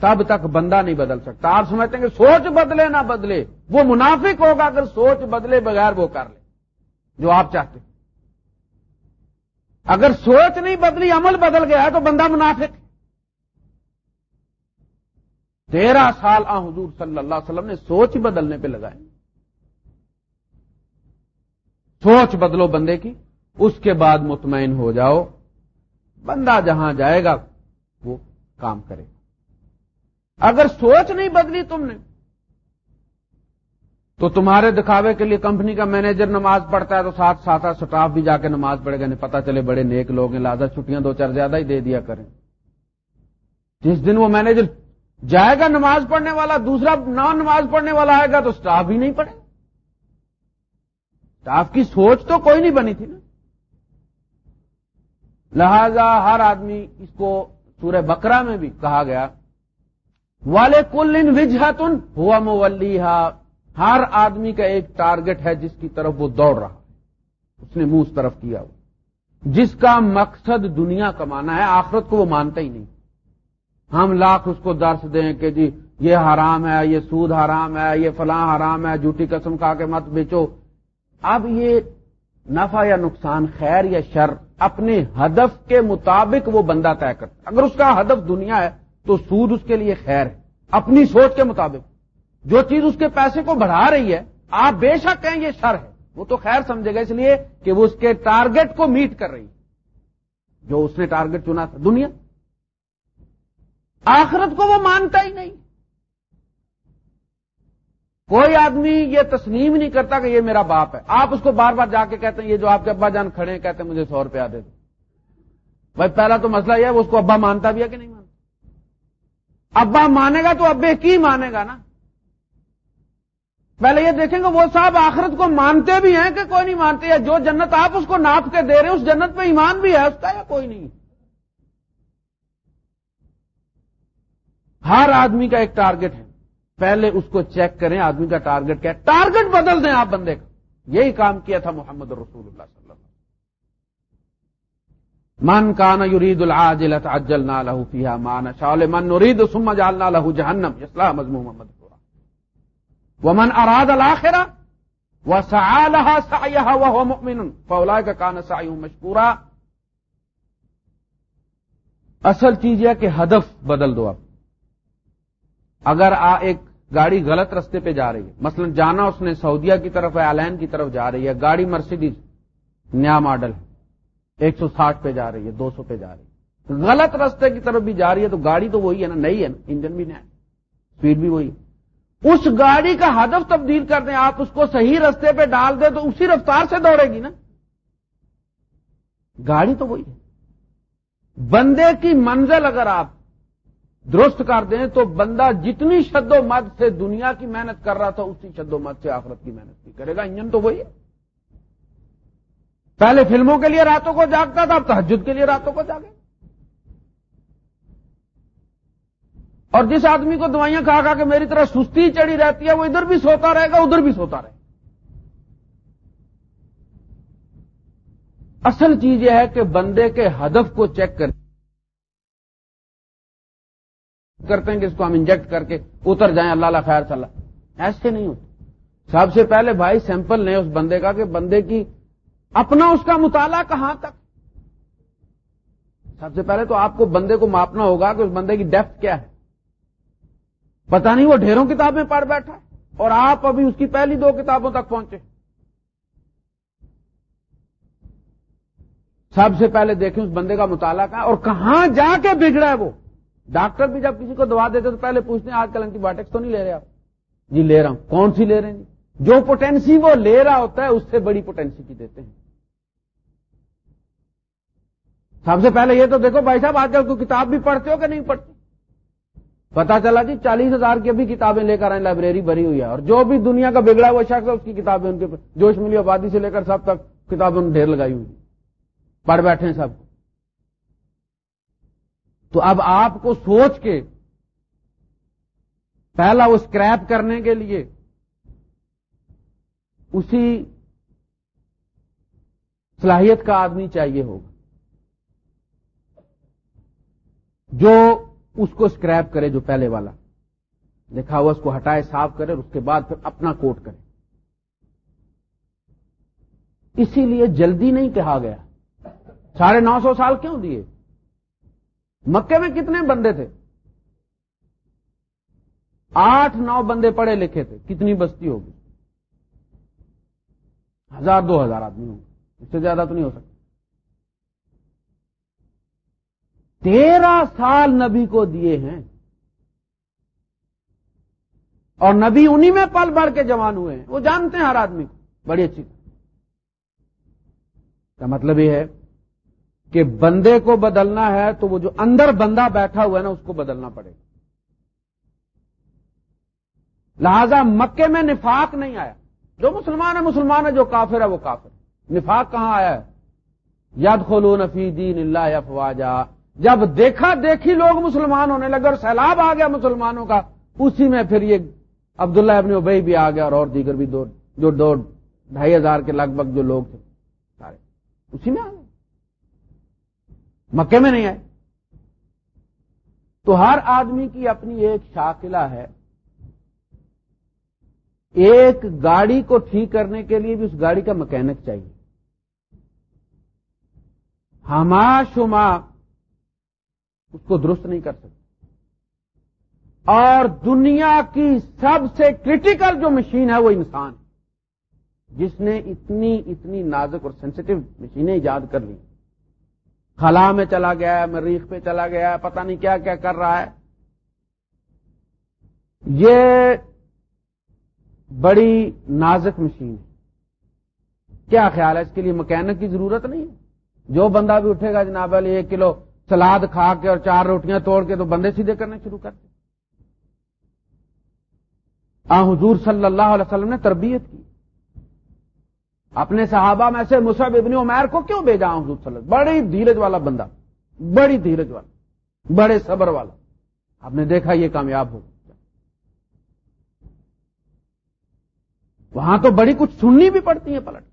تب تک بندہ نہیں بدل سکتا۔ آپ سمجھتے ہیں کہ سوچ بدلے نہ بدلے۔ وہ منافق ہوگا اگر سوچ بدلے بغیر وہ کر لے۔ جو آپ چاہتے اگر سوچ نہیں بدلی، عمل بدل گیا تو بندہ منافق تیرہ سال آ، حضور صلی اللہ علیہ وسلم نے سوچ بدلنے پہ لگائے۔ سوچ بدلو بندے کی، اس کے بعد مطمئن ہو جاؤ۔ بندہ جہاں جائے گا، وہ کام کرے اگر سوچ نہیں بدلی تم نے تو تمہارے دکھاوے کے لیے کمپنی کا مینیجر نماز پڑھتا ہے تو ساتھ ساتھ سٹاف بھی جا کے نماز پڑھے گا۔ نہیں پتا چلے بڑے نیک لوگ ہیں، لہٰذا چھٹیاں دو چار زیادہ ہی دے دیا کریں۔ جس دن وہ مینیجر جائے گا نماز پڑھنے والا، دوسرا نان نماز پڑھنے والا آئے گا تو سٹاف بھی نہیں پڑھے۔ سٹاف کی سوچ تو کوئی نہیں بنی تھی نا۔ لہذا ہر آدمی اس کو سورہ بکرا میں بھی کہا گیا والے کل ان وجہتن ہوا مولی ہر آدمی کا ایک ٹارگٹ ہے جس کی طرف وہ دوڑ رہا اس نے منہ اس طرف کیا وہ جس کا مقصد دنیا کمانا ہے، آخرت کو وہ مانتا ہی نہیں۔ ہم لاکھ اس کو درس دیں کہ جی یہ حرام ہے، یہ سود حرام ہے، یہ فلاں حرام ہے، جھوٹی قسم کھا کے مت بیچو۔ اب یہ نفع یا نقصان، خیر یا شر، اپنے ہدف کے مطابق وہ بندہ طے کرتا اگر اس کا ہدف دنیا ہے، تو سود اس کے لیے خیر ہے۔ اپنی سوچ کے مطابق۔ جو چیز اس کے پیسے کو بڑھا رہی ہے، آپ بے شک کہیں یہ شر ہے۔ وہ تو خیر سمجھے گا اس لیے کہ وہ اس کے ٹارگٹ کو میٹ کر رہی ہے۔ جو اس نے ٹارگٹ چنا تھا، دنیا۔ آخرت کو وہ مانتا ہی نہیں۔ کوئی آدمی یہ تسلیم نہیں کرتا کہ یہ میرا باپ ہے۔ آپ اس کو بار بار جا کے کہتے ہیں، یہ جو آپ کے ابا جان کھڑے ہیں، کہتے ہیں، مجھے سو روپیہ دے دو۔ بھائی، پہلا تو مسئلہ یہ ہے، وہ اس کو ابا مانتا بھی ہے کہ نہیں مانتا؟ ابا مانے گا تو ابے کی مانے گا نا؟ پہلے یہ دیکھیں گے وہ صاحب آخرت کو مانتے بھی ہیں کہ کوئی نہیں مانتے، یا جو جنت آپ اس کو ناپ کے دے رہے اس جنت پہ ایمان بھی ہے، اس کا یا کوئی نہیں؟ ہر آدمی کا ایک ٹارگٹ ہے۔ پہلے اس کو چیک کریں، آدمی کا ٹارگٹ کیا ہے؟ ٹارگٹ بدل دیں آپ بندے کا۔ یہی کام کیا تھا محمد رسول اللہ صلی اللہ علیہ وسلم۔ من کان یرید العاجل تعجلنا له فيها ما نشاء من نريد ثم جعلنا له جهنم اسلام مضمون محمد۔ ومن اراد الآخرہ وہ سعالہ سایہ وہ مؤمن فولا کا کان سائی اصل چیز یہ کہ ہدف بدل دو آپ۔ اگر آ ایک گاڑی غلط رستے پہ جا رہی ہے، مثلا جانا اس نے سعودیہ کی طرف ہے کی طرف جا رہی ہے، گاڑی مرسیڈیز نیا ماڈل ہے، ایک سو ساٹھ پہ جا رہی ہے، دو سو پہ جا رہی ہے۔ غلط رستے کی طرف بھی جا رہی ہے تو گاڑی تو وہی ہے نا، نئی ہے نا، انجن بھی نیا اسپیڈ بھی وہی ہے۔ اس گاڑی کا ہدف تبدیل کر دیں، آپ اس کو صحیح رستے پہ ڈال دیں تو اسی رفتار سے دوڑے گی نا۔ گاڑی تو وہی ہے۔ بندے کی منزل اگر آپ درست کر دیں تو بندہ جتنی شد و مد سے دنیا کی محنت کر رہا تھا، اسی شد و مد سے آخرت کی محنت بھی کرے گا۔ انجن تو وہی ہے۔ پہلے فلموں کے لیے راتوں کو جاگتا تھا، اب تحجد کے لیے راتوں کو جاگے۔ اور جس آدمی کو دوائیاں کھا کھا کے میری طرح سستی چڑی رہتی ہے، وہ ادھر بھی سوتا رہے گا، ادھر بھی سوتا رہے گا۔ اصل چیز یہ ہے کہ بندے کے ہدف کو چیک کر کرتے ہیں کہ اس کو ہم انجیکٹ کر کے اتر جائیں، اللہ اللہ خیر صلاح ایسے نہیں ہوتے سب سے پہلے بھائی سیمپل نہیں اس بندے کا کہ بندے کی اپنا اس کا مطالعہ کہاں تک۔ سب سے پہلے تو آپ کو بندے کو ماپنا ہوگا کہ اس بندے کی ڈیپتھ کیا ہے۔ پتہ نہیں وہ ڈھیروں کتابیں پڑھ بیٹھا اور آپ ابھی اس کی پہلی دو کتابوں تک پہنچے۔ سب سے پہلے دیکھیں اس بندے کا مطالعہ کا اور کہاں جا کے بگڑا ہے وہ۔ ڈاکٹر بھی جب کسی کو دوا دیتے تو پہلے پوچھتے ہیں، آج کل اینٹی بایوٹکس تو نہیں لے رہے آپ؟ جی لے رہا ہوں۔ کون سی لے رہے ہیں؟ جی جو پوٹینسی وہ لے رہا ہوتا ہے، اس سے بڑی پوٹینسی کی دیتے ہیں۔ سب سے پہلے یہ تو دیکھو، بھائی صاحب، آج کل کوئی کتاب بھی پڑھتے ہو کہ نہیں پڑھتے؟ پتا چلا جی چالیس ہزار کی بھی کتابیں لے کر آئے لائبریری بھری ہوئی ہے۔ اور جو بھی دنیا کا بگڑا وہ شخص ہے، اس کی کتابیں ان کے جوش ملی آبادی سے لے کر سب تک کتابیں ڈھیر لگائی ہوئی پڑھ بیٹھے ہیں سب۔ تو اب آپ کو سوچ کے پہلا وہ اسکریپ کرنے کے لیے اسی صلاحیت کا آدمی چاہیے ہوگا۔ جو اس کو اسکریپ کرے جو پہلے والا۔ دیکھا ہوا اس کو ہٹائے، صاف کرے اور اس کے بعد پھر اپنا کوٹ کرے۔ اسی لیے جلدی نہیں کہا گیا۔ ساڑھے نو سو سال کیوں دیے؟ مکے میں کتنے بندے تھے؟ آٹھ نو بندے پڑھے لکھے تھے۔ کتنی بستی ہوگی؟ ہزار دو ہزار آدمی ہوں اس سے زیادہ تو نہیں ہو سکتا۔ تیرہ سال نبی کو دیے ہیں اور نبی انہی میں پل بھر کے جوان ہوئے ہیں۔ وہ جانتے ہیں ہر آدمی کو۔ بڑی اچھی کا مطلب یہ ہے کہ بندے کو بدلنا ہے تو وہ جو اندر بندہ بیٹھا ہوا ہے نا، اس کو بدلنا پڑے گا۔ لہذا مکے میں نفاق نہیں آیا۔ جو مسلمان ہے مسلمان ہے، جو کافر ہے، وہ کافر نفاق کہاں آیا ہے؟ ید خلو نفی دین اللہ افواجا۔ جب دیکھا دیکھی لوگ مسلمان ہونے لگے اور سیلاب آ گیا مسلمانوں کا، اسی میں پھر یہ عبداللہ ابن ابئی بھی آ گیا اور اور دیگر بھی دو جو دو ڈھائی ہزار کے لگ بھگ جو لوگ تھے، سارے۔ اسی میں آ گئے۔ مکے میں نہیں آئے۔ تو ہر آدمی کی اپنی ایک شاکلہ ہے۔ ایک گاڑی کو ٹھیک کرنے کے لیے بھی اس گاڑی کا مکینک چاہیے۔ ہما شما اس کو درست نہیں کر سکتے۔ اور دنیا کی سب سے کرٹیکل جو مشین ہے وہ انسان جس نے اتنی اتنی نازک اور سینسٹو مشینیں ایجاد کر لی خلا میں چلا گیا ہے، مریخ پہ چلا گیا ہے، پتہ نہیں کیا کیا کر رہا ہے۔ یہ بڑی نازک مشین ہے۔ کیا خیال ہے؟ اس کے لیے مکینک کی ضرورت نہیں جو بندہ بھی اٹھے گا جناب علی، ایک کلو سلاد کھا کے اور چار روٹیاں توڑ کے تو بندے سیدھے کرنے شروع کر کرتے آ، حضور صلی اللہ علیہ وسلم نے تربیت کی۔ اپنے صحابہ میں سے مصعب ابن عمیر کو کیوں بھیجا حضور صلی اللہ بڑی دھیرج والا بندہ، بڑی دھیرج والا، بڑے صبر والا۔ آپ نے دیکھا یہ کامیاب ہو۔ وہاں تو بڑی کچھ سننی بھی پڑتی ہے پلٹ۔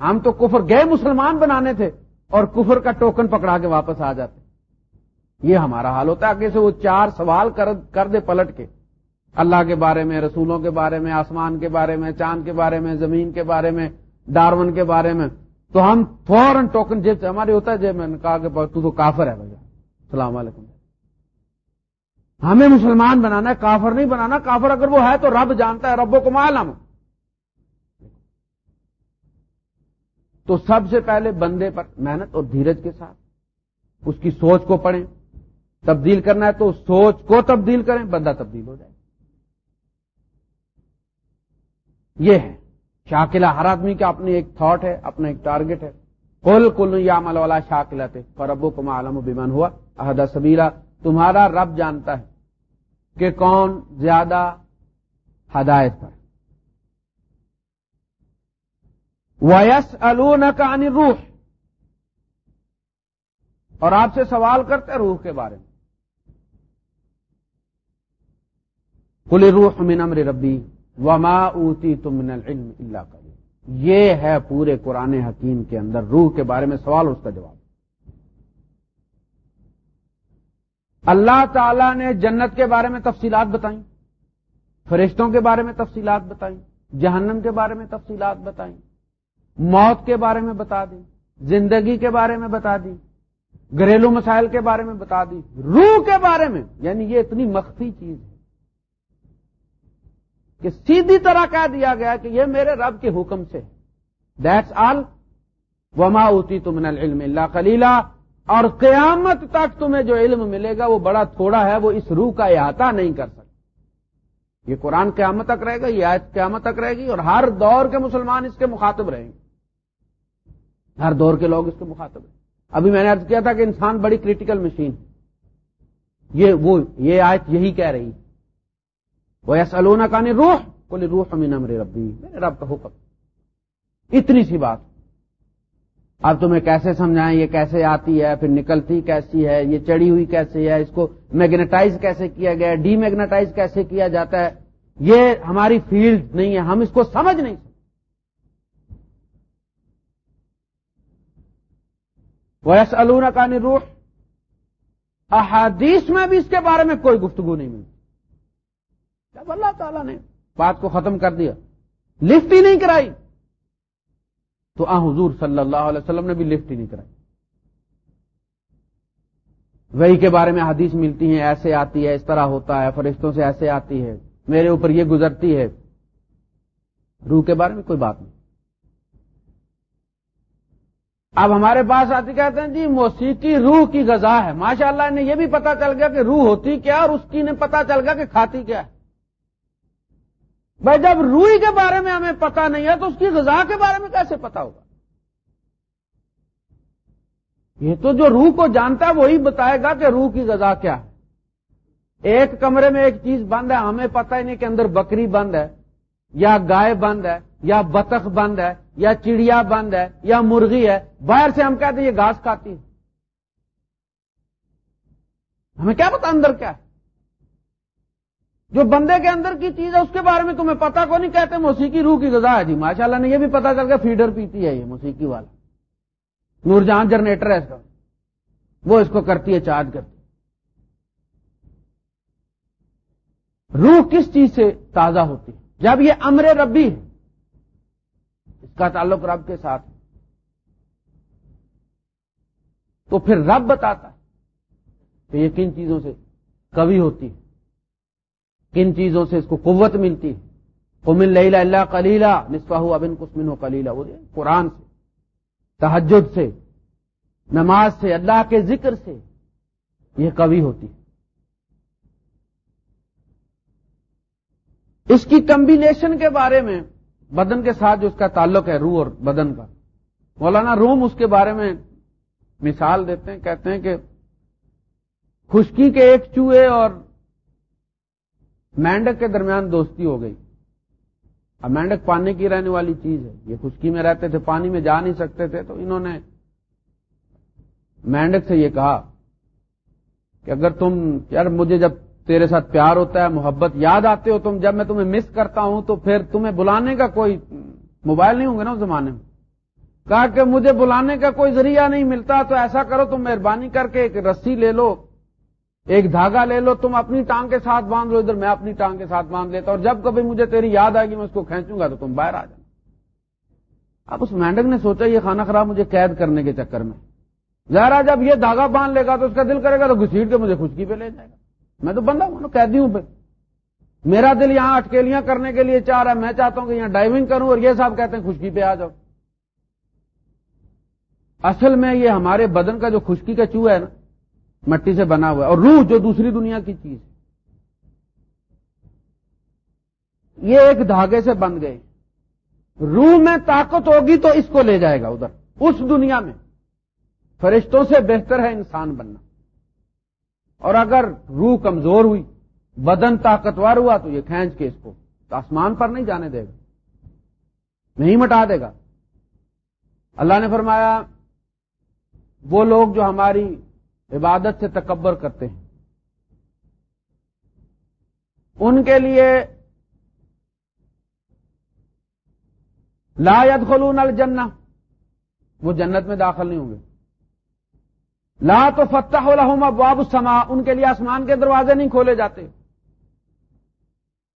ہم تو کفر گئے مسلمان بنانے تھے۔ اور کفر کا ٹوکن پکڑا کے واپس آ جاتے یہ ہمارا حال ہوتا ہے۔ کہ وہ چار سوال کر دے پلٹ کے۔ اللہ کے بارے میں، رسولوں کے بارے میں، آسمان کے بارے میں، چاند کے بارے میں، زمین کے بارے میں ڈارون کے بارے میں۔ تو ہم فوراً ٹوکن جیب سے ہماری ہوتا ہے جیب میں نے کہا کہ تو تو کافر ہے بھیا السلام علیکم۔ ہمیں مسلمان بنانا ہے، کافر نہیں بنانا۔ کافر اگر وہ ہے تو رب جانتا ہے ربوں کو معلوم تو سب سے پہلے بندے پر محنت اور دھیرج کے ساتھ۔ اس کی سوچ کو پڑھیں۔ تبدیل کرنا ہے تو سوچ کو تبدیل کریں، بندہ تبدیل ہو جائے۔ یہ ہے۔ شاکلہ، ہر آدمی کا اپنی ایک تھاٹ ہے، اپنا ایک ٹارگٹ ہے۔ کل کل یا مل والا شاکلہ تھے پر ابو کو معلوم بیمن ہوا۔ احدا سبیلا، تمہارا رب جانتا ہے کہ کون زیادہ ہدایت پر ویس کا روح اور آپ سے سوال کرتے روح کے بارے میں۔ کل روح من امر ربی وما اوتی تم من العلم اللہ کا یہ ہے پورے قرآن حکیم کے اندر روح کے بارے میں سوال اس کا جواب۔ اللہ تعالی نے جنت کے بارے میں تفصیلات بتائیں، فرشتوں کے بارے میں تفصیلات بتائیں، جہنم کے بارے میں تفصیلات بتائیں۔ موت کے بارے میں بتا دی، زندگی کے بارے میں بتا دی، گھریلو مسائل کے بارے میں بتا دی، روح کے بارے میں یعنی یہ اتنی مخفی چیز ہے کہ سیدھی طرح کہہ دیا گیا کہ یہ میرے رب کے حکم سے دیٹس آل وما ہوتی تم علم اللہ خلیلہ اور قیامت تک تمہیں جو علم ملے گا وہ بڑا تھوڑا ہے، وہ اس روح کا احاطہ نہیں کر سکتا۔ یہ قرآن قیامت تک رہے گا، یہ آیت قیامت تک رہے گی اور ہر دور کے مسلمان اس کے مخاطب رہیں گے۔ ہر دور کے لوگ اس کے مخاطب ہیں۔ ابھی میں نے ارض کیا تھا کہ انسان بڑی کریٹیکل مشین یہ وہ، یہ آیت یہی کہہ رہی وہ ایسا الونا کا روح بولے روح امین امر ربی میرے رب کا حکم۔ اتنی سی بات۔ اب تمہیں کیسے سمجھائیں؟ یہ کیسے آتی ہے؟ پھر نکلتی کیسی ہے؟ یہ چڑی ہوئی کیسے ہے؟ اس کو میگنیٹائز کیسے کیا گیا؟ ڈی میگنیٹائز کیسے کیا جاتا ہے؟ یہ ہماری فیلڈ نہیں ہے۔ ہم اس کو سمجھ نہیں سکتے۔ ویس الون کا روح احادیث میں بھی اس کے بارے میں کوئی گفتگو نہیں ملتی جب اللہ تعالیٰ نے بات کو ختم کر دیا، لفٹ ہی نہیں کرائی، تو آ حضور صلی اللہ علیہ وسلم نے بھی لفٹ ہی نہیں کرائی۔ وہی کے بارے میں حدیث ملتی ہیں، ایسے آتی ہے، اس طرح ہوتا ہے، فرشتوں سے ایسے آتی ہے، میرے اوپر یہ گزرتی ہے۔ روح کے بارے میں کوئی بات نہیں۔ اب ہمارے پاس آتی کہتے ہیں جی موسیقی روح کی غذا ہے۔ ماشاء اللہ نے یہ بھی پتا چل گیا کہ روح ہوتی کیا اور اس کی نے پتا چل گیا کہ کھاتی کیا ہے۔ بھائی جب روئی کے بارے میں ہمیں پتا نہیں ہے تو اس کی غذا کے بارے میں کیسے پتا ہوگا؟ یہ تو جو روح کو جانتا ہے وہی بتائے گا کہ روح کی غذا کیا ہے۔ ایک کمرے میں ایک چیز بند ہے، ہمیں پتہ ہی نہیں کہ اندر بکری بند ہے، یا گائے بند ہے، یا بطخ بند ہے یا چڑیا بند ہے، یا مرغی ہے، باہر سے ہم کہتے ہیں یہ گھاس کھاتی ہے۔ ہمیں کیا پتا اندر کیا ہے؟ جو بندے کے اندر کی چیز ہے، اس کے بارے میں تمہیں پتا کو نہیں کہتے، موسیقی روح کی غذا ہے جی۔ ماشاء اللہ نے یہ بھی پتا چل گیا فیڈر پیتی ہے یہ موسیقی والا۔ نور جہاں جنریٹر ہے اس کا۔ وہ اس کو کرتی ہے، چارج کرتی روح کس چیز سے تازہ ہوتی ہے؟ جب یہ امر ربی ہے کا تعلق رب کے ساتھ تو پھر رب بتاتا ہے کہ یہ کن چیزوں سے کبھی ہوتی ہے، کن چیزوں سے اس کو قوت ملتی ہے۔ قمل اللہ کلیلہ نسبہ ابن کسمن ہو کلیلہ وہ قرآن سے تحجد سے، نماز سے، اللہ کے ذکر سے یہ کبھی ہوتی ہے۔ اس کی کمبینیشن کے بارے میں بدن کے ساتھ جو اس کا تعلق ہے، روح اور بدن کا۔ مولانا روم اس کے بارے میں مثال دیتے ہیں، کہتے ہیں کہ خشکی کے ایک چوہے اور مینڈک کے درمیان دوستی ہو گئی۔ اب مینڈک پانی کی رہنے والی چیز ہے۔ یہ خشکی میں رہتے تھے، پانی میں جا نہیں سکتے تھے۔ تو انہوں نے مینڈک سے یہ کہا کہ اگر تم، یار مجھے جب تیرے ساتھ پیار ہوتا ہے، محبت یاد آتے ہو تم، جب میں تمہیں مس کرتا ہوں تو پھر تمہیں بلانے کا کوئی موبائل نہیں ہوں گے نا اس زمانے میں۔ کہا کہ مجھے بلانے کا کوئی ذریعہ نہیں ملتا، تو ایسا کرو، تم مہربانی کر کے ایک رسی لے لو، ایک دھاگا لے لو، تم اپنی ٹانگ کے ساتھ باندھ لو، ادھر میں اپنی ٹانگ کے ساتھ باندھ لیتا اور جب کبھی مجھے تیری یاد آئے گی، میں اس کو کھینچوں گا تو تم باہر آ جانا اب اس مینڈک نے سوچا، یہ کھانا خراب مجھے قید کرنے کے چکر میں۔ ذرا جب یہ دھاگا باندھ لے گا تو اس کا دل کرے گا تو گھسیٹ کے مجھے خشکی پہ لے جائے گا۔ میں تو بندہ ہوں قیدی ہوں پہ میرا دل یہاں اٹکیلیاں کرنے کے لیے چاہ رہا ہے، میں چاہتا ہوں کہ یہاں ڈائیونگ کروں اور یہ صاحب کہتے ہیں، خشکی پہ آ جاؤ۔ اصل میں یہ ہمارے بدن کا جو خشکی کا چوہا ہے نا، مٹی سے بنا ہوا ہے، اور روح جو دوسری دنیا کی چیز ہے۔ یہ ایک دھاگے سے بند گئے۔ روح میں طاقت ہوگی تو اس کو لے جائے گا ادھر، اس دنیا میں۔ فرشتوں سے بہتر ہے انسان بننا۔ اور اگر روح کمزور ہوئی، بدن طاقتور ہوا، تو یہ کھینچ کے اس کو آسمان پر نہیں جانے دے گا۔ نہیں مٹا دے گا۔ اللہ نے فرمایا، وہ لوگ جو ہماری عبادت سے تکبر کرتے ہیں، ان کے لیے لا يدخلون الجنہ، وہ جنت میں داخل نہیں ہوں گے۔ لا تو فتح لهم ابواب السماء، ان کے لیے آسمان کے دروازے نہیں کھولے جاتے۔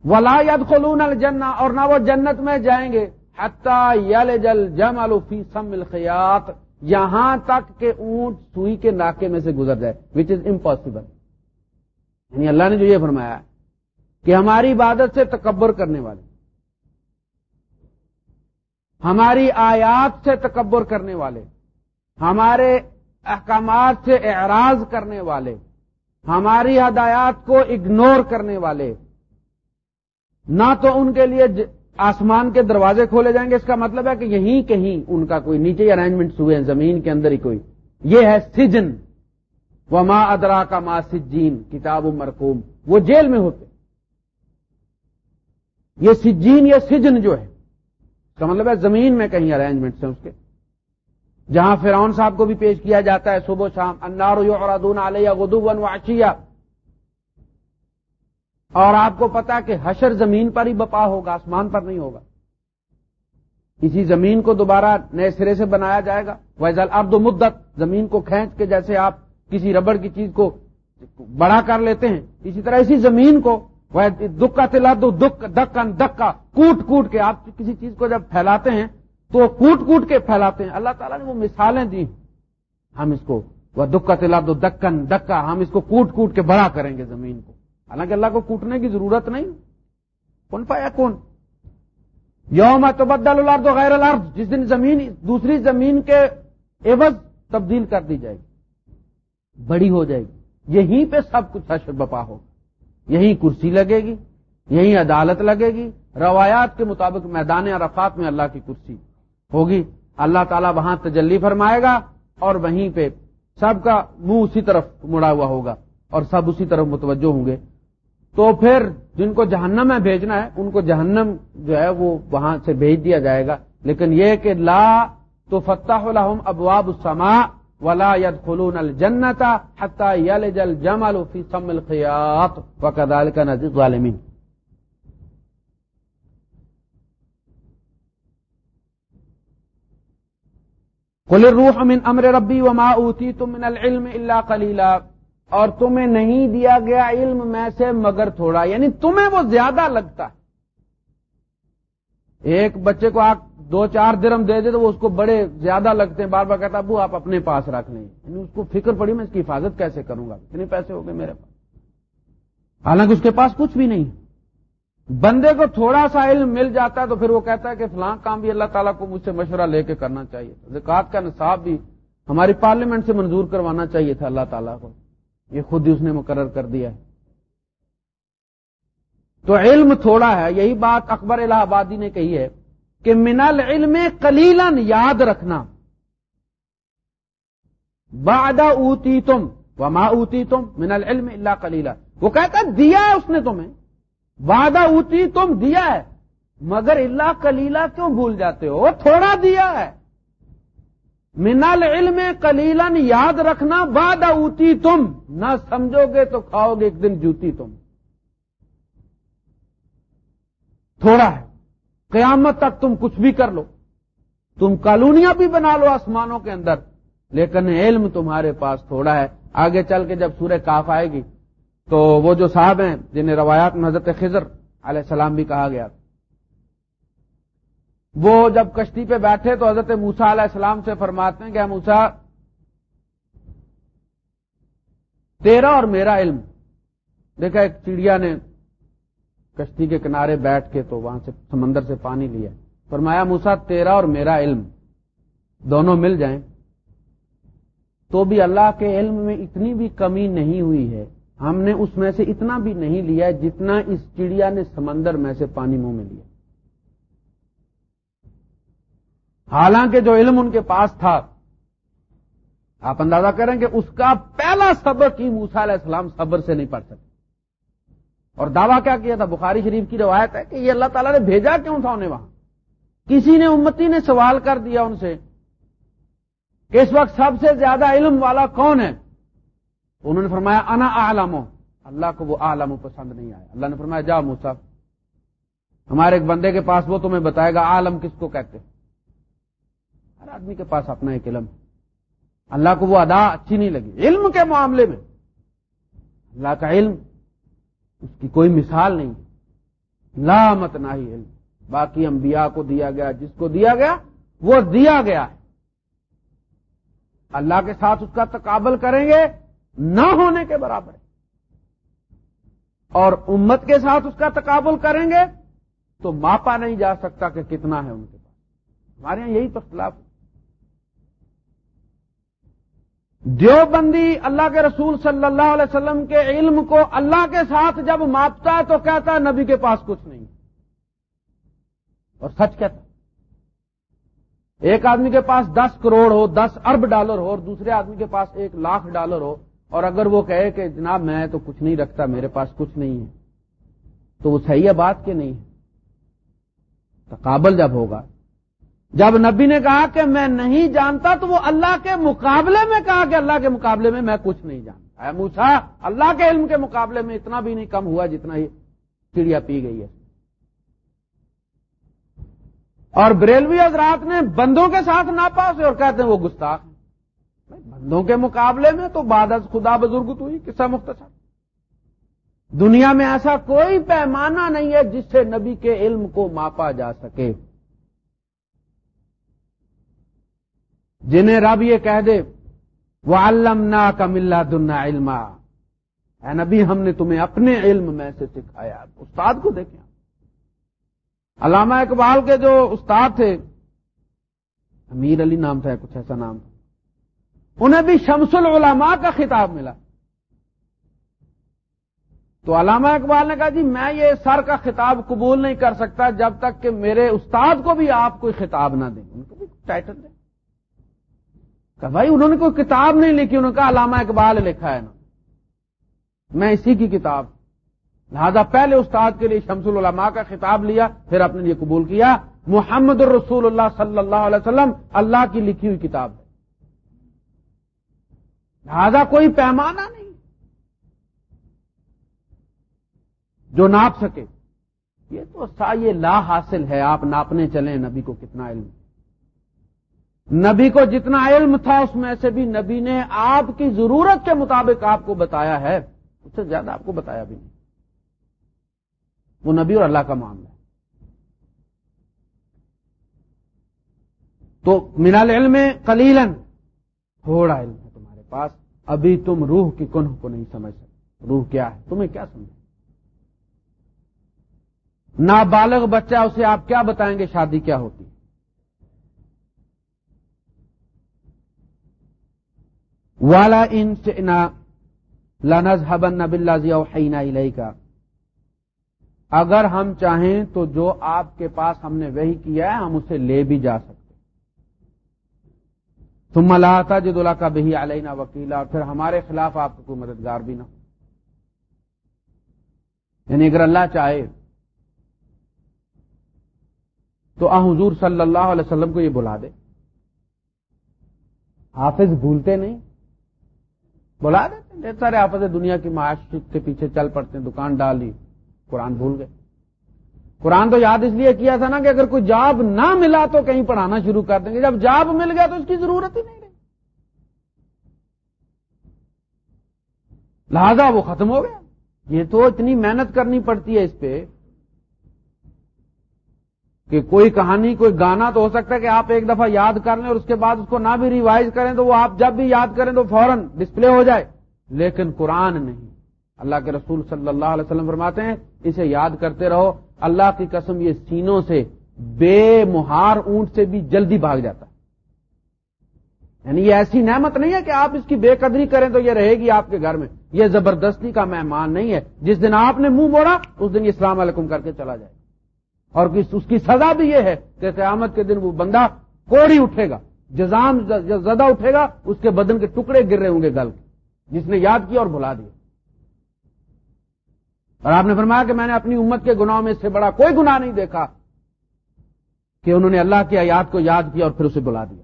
ولا يدخلون الجنہ، اور نہ وہ جنت میں جائیں گے۔ حتى يلج جم في سم الخياط یہاں تک کہ اونٹ سوئی کے ناکے میں سے گزر جائے وچ از امپاسبل یعنی اللہ نے جو یہ فرمایا کہ ہماری عبادت سے تکبر کرنے والے، ہماری آیات سے تکبر کرنے والے، ہمارے احکامات سے اعراض کرنے والے، ہماری ہدایات کو اگنور کرنے والے، نہ تو ان کے لیے آسمان کے دروازے کھولے جائیں گے۔ اس کا مطلب ہے کہ یہیں کہیں ان کا کوئی نیچے ارینجمنٹ ہوئے ہیں، زمین کے اندر ہی کوئی۔ یہ ہے سجن۔ وہ ماں ادرا کا ماں سجین کتاب مرکوم وہ جیل میں ہوتے۔ یہ سجین یا سجن جو ہے، اس کا مطلب ہے زمین میں کہیں ارینجمنٹس ہیں اس کے۔ جہاں فرعون صاحب کو بھی پیش کیا جاتا ہے صبح شام انارو اور علیہ غدو اور آپ کو پتا کہ حشر زمین پر ہی بپا ہوگا، آسمان پر نہیں ہوگا۔ اسی زمین کو دوبارہ نئے سرے سے بنایا جائے گا۔ ویزل اب دو مدت، زمین کو کھینچ کے جیسے آپ کسی ربڑ کی چیز کو بڑا کر لیتے ہیں، اسی طرح اسی زمین کو دکا تلا دو دک دکن دکا کوٹ کوٹ کے آپ کسی چیز کو جب پھیلاتے ہیں تو کوٹ کوٹ کے پھیلاتے ہیں۔ اللہ تعالیٰ نے وہ مثالیں دی۔ ہم اس کو وہ دکا تلا دو دکن، دکا۔ ہم اس کو کوٹ کوٹ کے بڑا کریں گے زمین کو۔ حالانکہ اللہ کو کوٹنے کی ضرورت نہیں۔ کون پایا؟ کون؟ یوم تو بدل الارض غیر الارض۔ جس دن زمین، دوسری زمین کے عوض تبدیل کر دی جائے گی۔ بڑی ہو جائے گی۔ یہیں پہ سب کچھ حشر بپا ہو۔ یہیں کرسی لگے گی، یہیں عدالت لگے گی۔ روایات کے مطابق میدان عرفات میں اللہ کی کرسی۔ ہوگی۔ اللہ تعالیٰ وہاں تجلی فرمائے گا اور وہیں پہ سب کا منہ اسی طرف مڑا ہوا ہوگا اور سب اسی طرف متوجہ ہوں گے۔ تو پھر جن کو جہنم میں بھیجنا ہے، ان کو جہنم جو ہے وہ وہاں سے بھیج دیا جائے گا۔ لیکن یہ کہ لا تو فتح الحم ابواب السما ولا ید خلون الجنتا حتہ یل جل جم سم الخیات و کدال کا قل الروح من امر ربی وما اوتی تم من العلم الا قلیلا۔ اور تمہیں نہیں دیا گیا علم میں سے مگر تھوڑا یعنی تمہیں وہ زیادہ لگتا۔ ہے ایک بچے کو آپ دو چار درم دے دے تو وہ اس کو بڑے زیادہ لگتے ہیں۔ بار بار کہتا ابو آپ اپنے پاس رکھ لیں۔ یعنی اس کو فکر پڑی، میں اس کی حفاظت کیسے کروں گا؟ اتنے پیسے ہو گئے میرے پاس۔ حالانکہ اس کے پاس کچھ بھی نہیں۔ ہے بندے کو تھوڑا سا علم مل جاتا ہے تو پھر وہ کہتا ہے کہ فلاں کام بھی اللہ تعالیٰ کو مجھ سے مشورہ لے کے کرنا چاہیے۔ زکات کا نصاب بھی ہماری پارلیمنٹ سے منظور کروانا چاہیے تھا اللہ تعالیٰ کو۔ یہ خود ہی اس نے مقرر کر دیا ہے۔ تو علم تھوڑا ہے، یہی بات اکبر الہ آبادی نے کہی ہے کہ منل علم کلیلن یاد رکھنا۔ بادہ اوتی تم وما اوتی تم منل علم اللہ کلیلہ وہ کہتا دیا ہے اس نے تمہیں۔ وعدہ اوتی تم دیا ہے، مگر اللہ کلیلہ کیوں بھول جاتے ہو؟ وہ تھوڑا دیا ہے۔ منال علم کلیلن یاد رکھنا باد اوتی تم۔ نہ سمجھو گے تو کھاؤ گے ایک دن جوتی تم۔ تھوڑا ہے۔ قیامت تک تم کچھ بھی کر لو۔ تم کالونیاں بھی بنا لو آسمانوں کے اندر۔ لیکن علم تمہارے پاس تھوڑا ہے۔ آگے چل کے جب سورہ کاف آئے گی تو وہ جو صاحب ہیں جنہیں روایات میں حضرت خضر علیہ السلام بھی کہا گیا وہ جب کشتی پہ بیٹھے تو حضرت موسا علیہ السلام سے فرماتے ہیں کہ موسا تیرا اور میرا علم، دیکھا ایک چڑیا نے کشتی کے کنارے بیٹھ کے تو وہاں سے سمندر سے پانی لیا۔ فرمایا موسا تیرا اور میرا علم دونوں مل جائیں۔ تو بھی اللہ کے علم میں اتنی بھی کمی نہیں ہوئی ہے ہم نے اس میں سے اتنا بھی نہیں لیا جتنا اس چڑیا نے سمندر میں سے پانی منہ میں لیا۔ حالانکہ جو علم ان کے پاس تھا، آپ اندازہ کریں کہ اس کا پہلا سبق ہی موسا علیہ السلام صبر سے نہیں پڑھ سکتے اور دعویٰ کیا کیا تھا؟ بخاری شریف کی روایت ہے کہ یہ اللہ تعالیٰ نے بھیجا کیوں تھا انہیں وہاں؟ کسی نے امتی نے سوال کر دیا ان سے کہ اس وقت سب سے زیادہ علم والا کون ہے؟ انہوں نے فرمایا، انا عالم اللہ کو وہ عالم پسند نہیں آیا۔ اللہ نے فرمایا، جا موسا ہمارے ایک بندے کے پاس وہ تمہیں بتائے گا عالم کس کو کہتے ہر آدمی کے پاس اپنا ایک علم۔ اللہ کو وہ ادا اچھی نہیں لگی۔ علم کے معاملے میں۔ اللہ کا علم، اس کی کوئی مثال نہیں۔ لامت نہ ہی علم۔ باقی انبیاء کو دیا گیا، جس کو دیا گیا، وہ دیا گیا۔ ہے اللہ کے ساتھ اس کا تقابل کریں گے۔ نہ ہونے کے برابر ہے۔ اور امت کے ساتھ اس کا تقابل کریں گے تو ماپا نہیں جا سکتا کہ کتنا ہے ان کے پاس۔ ہمارے یہاں یہی تو اختلاف دیوبندی اللہ کے رسول صلی اللہ علیہ وسلم کے علم کو اللہ کے ساتھ جب ماپتا ہے تو کہتا ہے نبی کے پاس کچھ نہیں۔ اور سچ کہتا ایک آدمی کے پاس دس کروڑ ہو، دس ارب ڈالر ہو اور دوسرے آدمی کے پاس ایک لاکھ ڈالر ہو اور اگر وہ کہے کہ جناب میں تو کچھ نہیں رکھتا، میرے پاس کچھ نہیں ہے، تو وہ صحیح ہے بات کہ نہیں ہے؟ تقابل جب ہوگا، جب نبی نے کہا کہ میں نہیں جانتا تو وہ اللہ کے مقابلے میں کہا کہ اللہ کے مقابلے میں میں کچھ نہیں جانتا۔ موچھا اللہ کے علم کے مقابلے میں اتنا بھی نہیں کم ہوا جتنا یہ چڑیا پی گئی ہے۔ اور بریلوی حضرات نے بندوں کے ساتھ ناپا اسے اور کہتے ہیں وہ گستاخ۔ بندوں کے مقابلے میں تو بعد از خدا بزرگ تو ہوئی قصہ مختصر۔ دنیا میں ایسا کوئی پیمانہ نہیں ہے جس سے نبی کے علم کو ماپا جا سکے۔ جنہیں رب یہ کہہ دے وہ علم نا کا ملا دنا علما۔ اے نبی، ہم نے تمہیں اپنے علم میں سے سکھایا۔ استاد کو دیکھیں۔ علامہ اقبال کے جو استاد تھے، امیر علی نام تھا، کچھ ایسا نام تھا۔ انہیں بھی شمس العلماء کا خطاب ملا۔ تو علامہ اقبال نے کہا جی میں یہ سر کا خطاب قبول نہیں کر سکتا جب تک کہ میرے استاد کو بھی آپ کوئی خطاب نہ دیں۔ ان کو بھی ٹائٹل دیں۔ کہ بھائی، انہوں نے کوئی کتاب نہیں لکھی، انہوں نے کہا علامہ اقبال لکھا ہے نا۔ میں اسی کی کتاب۔ لہذا پہلے استاد کے لیے شمس العلماء کا خطاب لیا، پھر اپنے لیے قبول کیا۔ محمد الرسول اللہ صلی اللہ علیہ وسلم اللہ کی لکھی ہوئی کتاب ہے۔ لہذا کوئی پیمانہ نہیں۔ جو ناپ سکے۔ یہ تو سا یہ لا حاصل ہے، آپ ناپنے چلیں نبی کو کتنا علم۔ نبی کو جتنا علم تھا، اس میں سے بھی نبی نے آپ کی ضرورت کے مطابق آپ کو بتایا ہے۔ اس سے زیادہ آپ کو بتایا بھی نہیں۔ وہ نبی اور اللہ کا معاملہ ہے۔ تو منال علم میں کلیلن تھوڑا علم۔ پاس، ابھی تم روح کی کنہ کو نہیں سمجھ سکتے۔ روح کیا ہے؟ تمہیں کیا سمجھ؟ نابالغ بچہ، اسے آپ کیا بتائیں گے شادی کیا ہوتی؟ والا ان لنز حبن نب اللہ کا اگر ہم چاہیں تو جو آپ کے پاس ہم نے وہی کیا ہے، ہم اسے لے بھی جا سکتے۔ تم ملاحتا جد کا بہی علینا وکیلا اور پھر ہمارے خلاف آپ کو کوئی مددگار بھی نہ ہو۔ یعنی اگر اللہ چاہے تو حضور صلی اللہ علیہ وسلم کو یہ بلا دے۔ حافظ بھولتے نہیں۔ بلا دیتے سارے آپس دنیا کی معاش کے پیچھے چل پڑتے ہیں، دکان ڈال لی قرآن بھول گئے۔ قرآن تو یاد اس لیے کیا تھا نا کہ اگر کوئی جاب نہ ملا تو کہیں پڑھانا شروع کر دیں گے۔ جب جاب مل گیا تو اس کی ضرورت ہی نہیں رہی۔ لہذا وہ ختم ہو گیا۔ یہ تو اتنی محنت کرنی پڑتی ہے اس پہ کہ کوئی کہانی، کوئی گانا تو ہو سکتا ہے کہ آپ ایک دفعہ یاد کر لیں اور اس کے بعد اس کو نہ بھی ریوائز کریں تو وہ آپ جب بھی یاد کریں تو فوراً ڈسپلے ہو جائے۔ لیکن قرآن نہیں۔ اللہ کے رسول صلی اللہ علیہ وسلم فرماتے ہیں، اسے یاد کرتے رہو۔ اللہ کی قسم یہ سینوں سے بے مہار اونٹ سے بھی جلدی بھاگ جاتا یعنی یہ ایسی نعمت نہیں ہے کہ آپ اس کی بے قدری کریں تو یہ رہے گی آپ کے گھر میں۔ یہ زبردستی کا مہمان نہیں ہے۔ جس دن آپ نے منہ موڑا، اس دن اسلام علیکم کر کے چلا جائے اور اس کی سزا بھی یہ ہے کہ قیامت کے دن وہ بندہ کوڑی اٹھے گا۔ جزام زدہ اٹھے گا، اس کے بدن کے ٹکڑے گر رہے ہوں گے گل جس نے یاد کیا اور بھلا دیا۔ اور آپ نے فرمایا کہ میں نے اپنی امت کے گناہوں میں اس سے بڑا کوئی گناہ نہیں دیکھا کہ انہوں نے اللہ کی آیات کو یاد کیا اور پھر اسے بلا دیا۔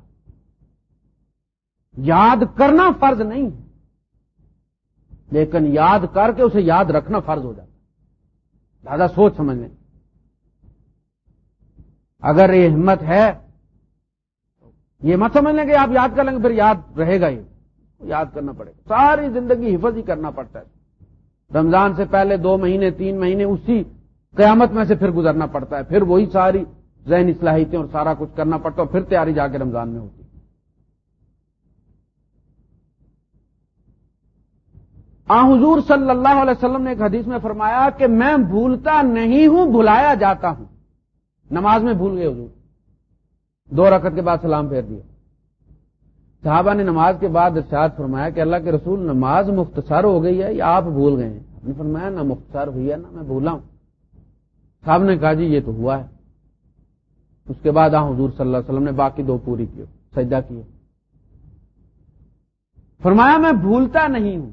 یاد کرنا فرض نہیں، لیکن یاد کر کے اسے یاد رکھنا فرض ہو جاتا زیادہ سوچ سمجھنے اگر یہ ہمت ہے، یہ مت سمجھ لیں کہ آپ یاد کر لیں گے، پھر یاد رہے گا یہ یاد کرنا پڑے گا۔ ساری زندگی حفظ ہی کرنا پڑتا ہے۔ رمضان سے پہلے دو مہینے، تین مہینے، اسی قیامت میں سے پھر گزرنا پڑتا ہے۔ پھر وہی ساری ذہنی صلاحیتیں اور سارا کچھ کرنا پڑتا ہے پھر تیاری جا کے رمضان میں ہوتی آ، حضور صلی اللہ علیہ وسلم نے ایک حدیث میں فرمایا کہ میں بھولتا نہیں ہوں، بھلایا جاتا ہوں۔ نماز میں بھول گئے حضور۔ دو رکعت کے بعد سلام پھیر دیا۔ صحابہ نے نماز کے بعد ارشاد فرمایا کہ اللہ کے رسول نماز مختصر ہو گئی ہے یا آپ بھول گئے ہیں۔ نے فرمایا، نہ مختصر ہوئی ہے، نہ میں بھولا ہوں۔ صاحب نے کہا جی یہ تو ہوا ہے۔ اس کے بعد آ حضور صلی اللہ علیہ وسلم نے باقی دو پوری کی سجدہ کیے۔ فرمایا، میں بھولتا نہیں ہوں۔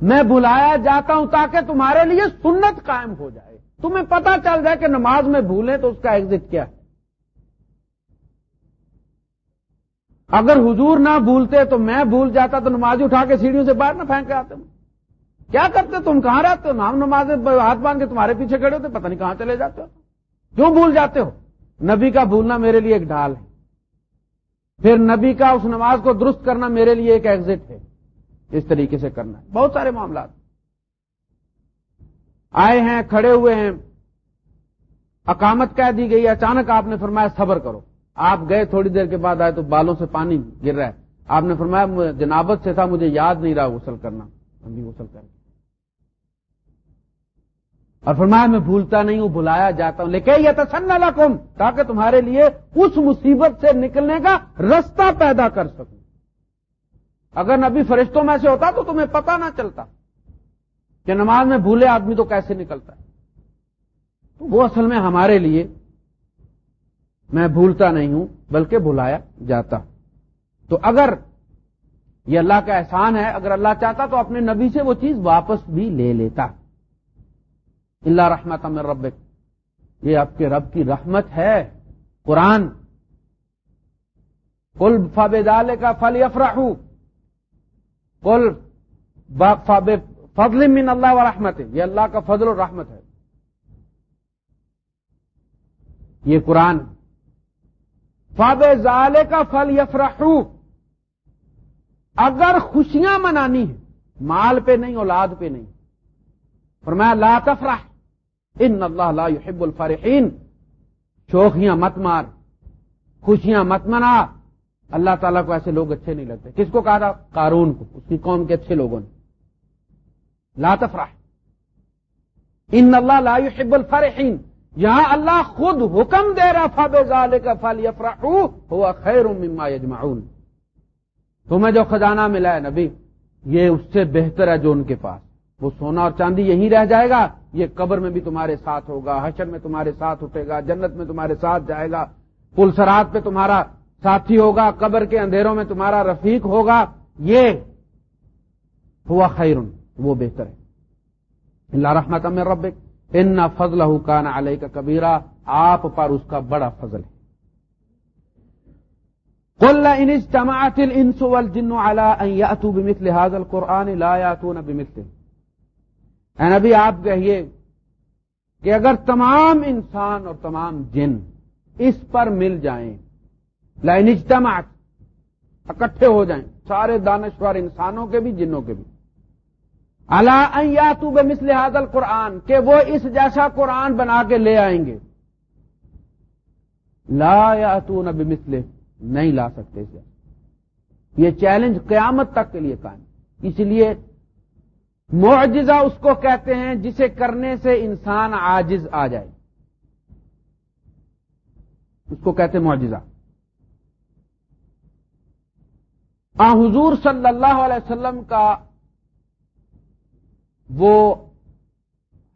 میں بلایا جاتا ہوں تاکہ تمہارے لیے سنت قائم ہو جائے۔ تمہیں پتا چل جائے کہ نماز میں بھولیں تو اس کا ایگزٹ کیا ہے۔ اگر حضور نہ بھولتے تو میں بھول جاتا تو نماز اٹھا کے سیڑھیوں سے باہر نہ پھینک کے آتے کیا کرتے تم؟ کہاں رہتے ہو؟ نام نماز ہاتھ باندھ کے تمہارے پیچھے کھڑے ہوتے، پتہ نہیں کہاں چلے جاتے ہو۔ کیوں بھول جاتے ہو؟ نبی کا بھولنا میرے لیے ایک ڈھال ہے۔ پھر نبی کا اس نماز کو درست کرنا میرے لیے ایک ایگزٹ ہے۔ اس طریقے سے کرنا ہے۔ بہت سارے معاملات۔ آئے ہیں، کھڑے ہوئے ہیں۔ اقامت کہہ دی گئی اچانک آپ نے فرمایا صبر کرو۔ آپ گئے تھوڑی دیر کے بعد آئے تو بالوں سے پانی گر رہا ہے۔ آپ نے فرمایا جنابت سے تھا، مجھے یاد نہیں رہا غسل کرنا۔ ہم بھی غسل کر اور فرمایا، میں بھولتا نہیں ہوں بلایا جاتا ہوں۔ لیکن یہ تسن لکم، تاکہ تمہارے لیے اس مصیبت سے نکلنے کا رستہ پیدا کر سکوں۔ اگر نبی فرشتوں میں سے ہوتا تو تمہیں پتہ نہ چلتا کہ نماز میں بھولے آدمی تو کیسے نکلتا ہے۔ تو وہ اصل میں ہمارے لیے میں بھولتا نہیں ہوں، بلکہ بھلایا جاتا۔ ہوں تو اگر یہ اللہ کا احسان ہے، اگر اللہ چاہتا تو اپنے نبی سے وہ چیز واپس بھی لے لیتا۔ اللہ رحمت امر رب یہ آپ کے رب کی رحمت ہے۔ قرآن کل فاب دال کا فل افراہ کل فضل من اللہ و رحمت یہ اللہ کا فضل و رحمت ہے۔ یہ قرآن فاب ظالے کا پھل یفرح اگر خوشیاں منانی ہیں، مال پہ نہیں، اولاد پہ نہیں۔ فرمایا، لا تفرح، ان اللہ لا يحب الفرحین۔ شوخیاں مت مار، خوشیاں مت منا۔ اللہ تعالیٰ کو ایسے لوگ اچھے نہیں لگتے۔ کس کو کہا تھا؟ قارون کو، اس کی قوم کے اچھے لوگوں نے۔ لا تفرح، ان اللہ لا يحب الفرحین۔ یہاں اللہ خود حکم دے رہا فب ظال کا فل ہوا خیر مما یجمعون تمہیں جو خزانہ ملا ہے نبی، یہ اس سے بہتر ہے جو ان کے پاس۔ وہ سونا اور چاندی یہی رہ جائے گا، یہ قبر میں بھی تمہارے ساتھ ہوگا، حشر میں تمہارے ساتھ اٹھے گا، جنت میں تمہارے ساتھ جائے گا، پل سرات پہ تمہارا ساتھی ہوگا، قبر کے اندھیروں میں تمہارا رفیق ہوگا۔ یہ ہوا خیر وہ بہتر ہے۔ اللہ رحمت میں ربک۔ ان نہ فضل حکان علیہ کا کبیرا آپ پر اس کا بڑا فضل ہے۔ کل اجتماعت الانس والجن على ان ياتوا بمثل هذا القران لا ياتون بمثله اے نبی، آپ کہیے کہ اگر تمام انسان اور تمام جن اس پر مل جائیں لائن اجتماعت اکٹھے ہو جائیں، سارے دانشور انسانوں کے بھی، جنوں کے بھی اللہ یا تو بے مسل حاضل قرآن کہ وہ اس جیسا قرآن بنا کے لے آئیں گے۔ لا یا تو نہ نہیں لا سکتے اسے یہ چیلنج قیامت تک کے لیے قائم۔ اس لیے معجزہ اس کو کہتے ہیں جسے کرنے سے انسان آجز آ جائے۔ اس کو کہتے معجزہ۔ آ حضور صلی اللہ علیہ وسلم کا وہ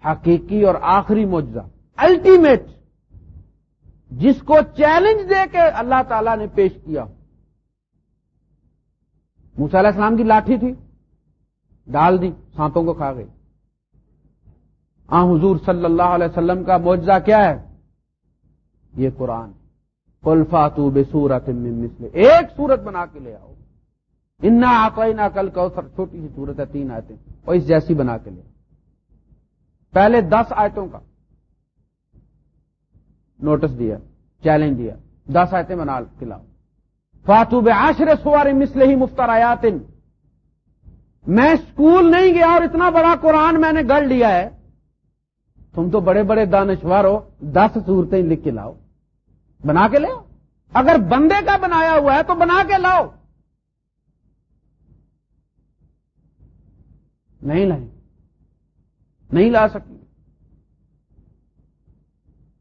حقیقی اور آخری معجزہ الٹیمیٹ جس کو چیلنج دے کے اللہ تعالی نے پیش کیا۔ علیہ السلام کی لاٹھی تھی، ڈال دی، سانپوں کو کھا گئی۔ آ، حضور صلی اللہ علیہ وسلم کا معجزہ کیا ہے؟ یہ قرآن۔ کلفاتو بے سورت ایک سورت بنا کے لے آؤ۔ انا آئی کل کوثر چھوٹی سی سورت ہے، تین آیتیں۔ اور اس جیسی بنا کے لے۔ پہلے دس آیتوں کا نوٹس دیا، چیلنج دیا۔ دس آیتیں بنا کے لاؤ فاتو بے سوار مسلے ہی مفتر آیات میں اسکول نہیں گیا اور اتنا بڑا قرآن میں نے گڑھ لیا ہے۔ تم تو بڑے بڑے دانشور ہو، دس صورتیں لکھ کے لاؤ۔ بنا کے لاؤ اگر بندے کا بنایا ہوا ہے تو بنا کے لاؤ۔ نہیں لائیں۔ نہیں لا سکتی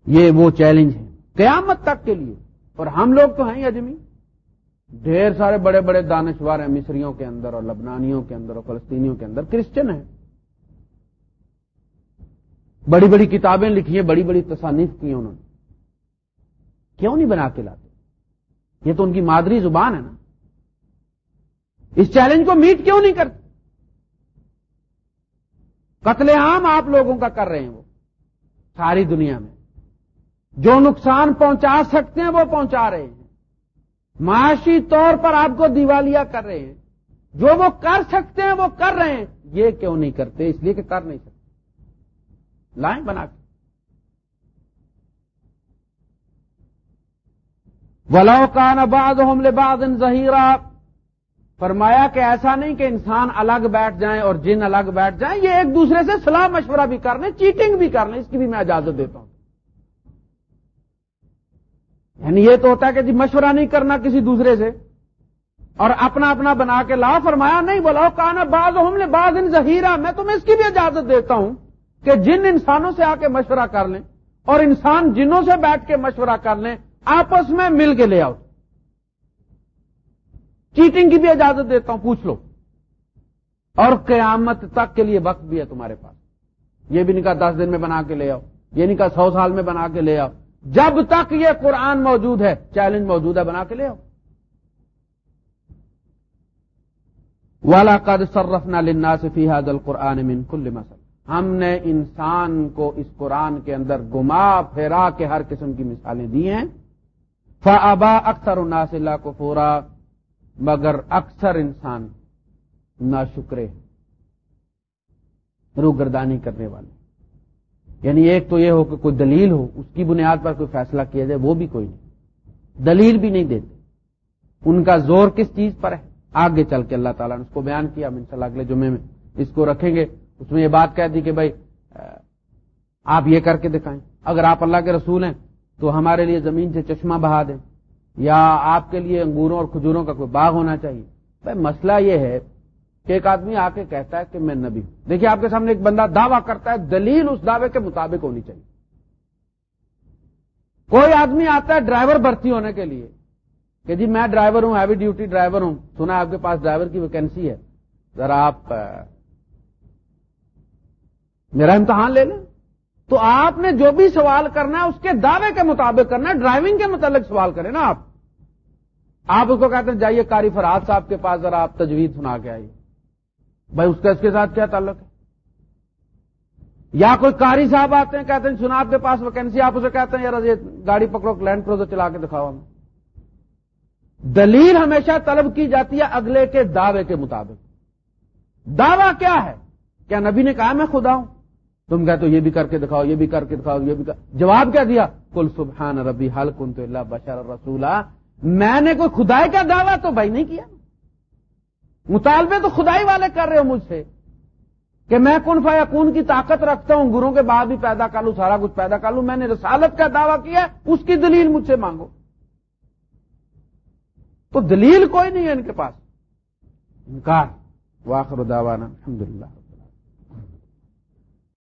یہ وہ چیلنج ہے۔ قیامت تک کے لیے۔ اور ہم لوگ تو ہیں اجمی۔ ڈھیر سارے بڑے بڑے دانشوار ہیں مصریوں کے اندر اور لبنانیوں کے اندر اور فلسطینیوں کے اندر۔ کرسچن ہیں۔ بڑی بڑی کتابیں لکھی ہیں، بڑی بڑی تصانیف کی انہوں نے۔ کیوں نہیں بنا کے لاتے؟ یہ تو ان کی مادری زبان ہے نا۔ اس چیلنج کو میٹ کیوں نہیں کرتے؟ قتل عام آپ لوگوں کا کر رہے ہیں وہ، ساری دنیا میں۔ جو نقصان پہنچا سکتے ہیں وہ پہنچا رہے ہیں۔ معاشی طور پر آپ کو دیوالیاں کر رہے ہیں۔ جو وہ کر سکتے ہیں وہ کر رہے ہیں۔ یہ کیوں نہیں کرتے؟ اس لیے کہ کر نہیں سکتے۔ لائیں بنا کے۔ ولو کا نباد حمل باد ظہیرہ فرمایا کہ ایسا نہیں کہ انسان الگ بیٹھ جائیں اور جن الگ بیٹھ جائیں، یہ ایک دوسرے سے سلاح مشورہ بھی کر لیں، چیٹنگ بھی کر لیں، اس کی بھی میں اجازت دیتا ہوں۔ یعنی یہ تو ہوتا ہے کہ جی مشورہ نہیں کرنا کسی دوسرے سے اور اپنا اپنا بنا کے لا فرمایا نہیں، بولا کہنا بعض ہم نے بعض ان ظہیرہ، میں تمہیں اس کی بھی اجازت دیتا ہوں کہ جن انسانوں سے آ کے مشورہ کر لیں اور انسان جنوں سے بیٹھ کے مشورہ کر لیں، آپس میں مل کے لے آؤ۔ چیٹنگ کی بھی اجازت دیتا ہوں، پوچھ لو۔ اور قیامت تک کے لیے وقت بھی ہے تمہارے پاس۔ یہ بھی نہیں کہا دس دن میں بنا کے لے آؤ، یہ نہیں کہا سو سال میں بنا کے لے آؤ۔ جب تک یہ قرآن موجود ہے، چیلنج موجود ہے، بنا کے لے آؤ۔ والا قد سرفنا لنا صفی حاضل قرآن من کل مسل ہم نے انسان کو اس قرآن کے اندر گما، پھیرا کے ہر قسم کی مثالیں دی ہیں۔ فبا اکثر الناس اللہ کو مگر اکثر انسان نا شکرے روگردانی کرنے والے۔ یعنی ایک تو یہ ہو کہ کوئی دلیل ہو، اس کی بنیاد پر کوئی فیصلہ کیا جائے، وہ بھی کوئی نہیں۔ دلیل بھی نہیں دیتے۔ ان کا زور کس چیز پر ہے؟ آگے چل کے اللہ تعالیٰ نے اس کو بیان کیا ان شاء اللہ اگلے جمعے میں اس کو رکھیں گے۔ اس میں یہ بات کہہ دی کہ بھائی آپ یہ کر کے دکھائیں۔ اگر آپ اللہ کے رسول ہیں تو ہمارے لیے زمین سے چشمہ بہا دیں۔ یا آپ کے لیے انگوروں اور کھجوروں کا کوئی باغ ہونا چاہیے؟ بھائی مسئلہ یہ ہے کہ ایک آدمی آ کے کہتا ہے کہ میں نبی ہوں۔ دیکھیے آپ کے سامنے ایک بندہ دعویٰ کرتا ہے، دلیل اس دعوے کے مطابق ہونی چاہیے۔ کوئی آدمی آتا ہے ڈرائیور بھرتی ہونے کے لیے کہ جی میں ڈرائیور ہوں، ہیوی ڈیوٹی ڈرائیور ہوں۔ سنا آپ کے پاس ڈرائیور کی ویکینسی ہے۔ ذرا آپ میرا امتحان لے لیں۔ تو آپ نے جو بھی سوال کرنا ہے اس کے دعوے کے مطابق کرنا ہے ڈرائیونگ کے متعلق سوال کریں نا آپ۔ آپ اس کو کہتے ہیں، جائیے کاری فراد صاحب کے پاس، ذرا آپ تجویز سنا کے آئیے۔ بھائی، اس کا اس کے ساتھ کیا تعلق ہے؟ یا کوئی کاری صاحب آتے ہیں، کہتے ہیں، سنا آپ کے پاس ویکینسی آپ اسے کہتے ہیں، یار، یہ گاڑی پکڑو لینڈ کروزر چلا کے دکھاؤ ہمیں۔ دلیل ہمیشہ طلب کی جاتی ہے اگلے کے دعوے کے مطابق۔ دعویٰ کیا ہے؟ کیا نبی نے کہا، میں خدا ہوں؟ تم کہتے ہو یہ بھی کر کے دکھاؤ، یہ بھی کر کے دکھاؤ، یہ بھی کر۔ جواب کیا دیا؟ کل سبحان ربی حل کن تو اللہ بشر رسولہ میں نے کوئی خدائی کا دعویٰ تو بھائی نہیں کیا۔ مطالبے تو خدائی والے کر رہے ہو مجھ سے کہ میں کن فیا کون کی طاقت رکھتا ہوں گروں کے بعد بھی پیدا کر لوں، سارا کچھ پیدا کر لوں۔ میں نے رسالت کا دعویٰ کیا، اس کی دلیل مجھ سے مانگو۔ تو دلیل کوئی نہیں ہے ان کے پاس۔ انکار۔ واخر دعوانا الحمد للہ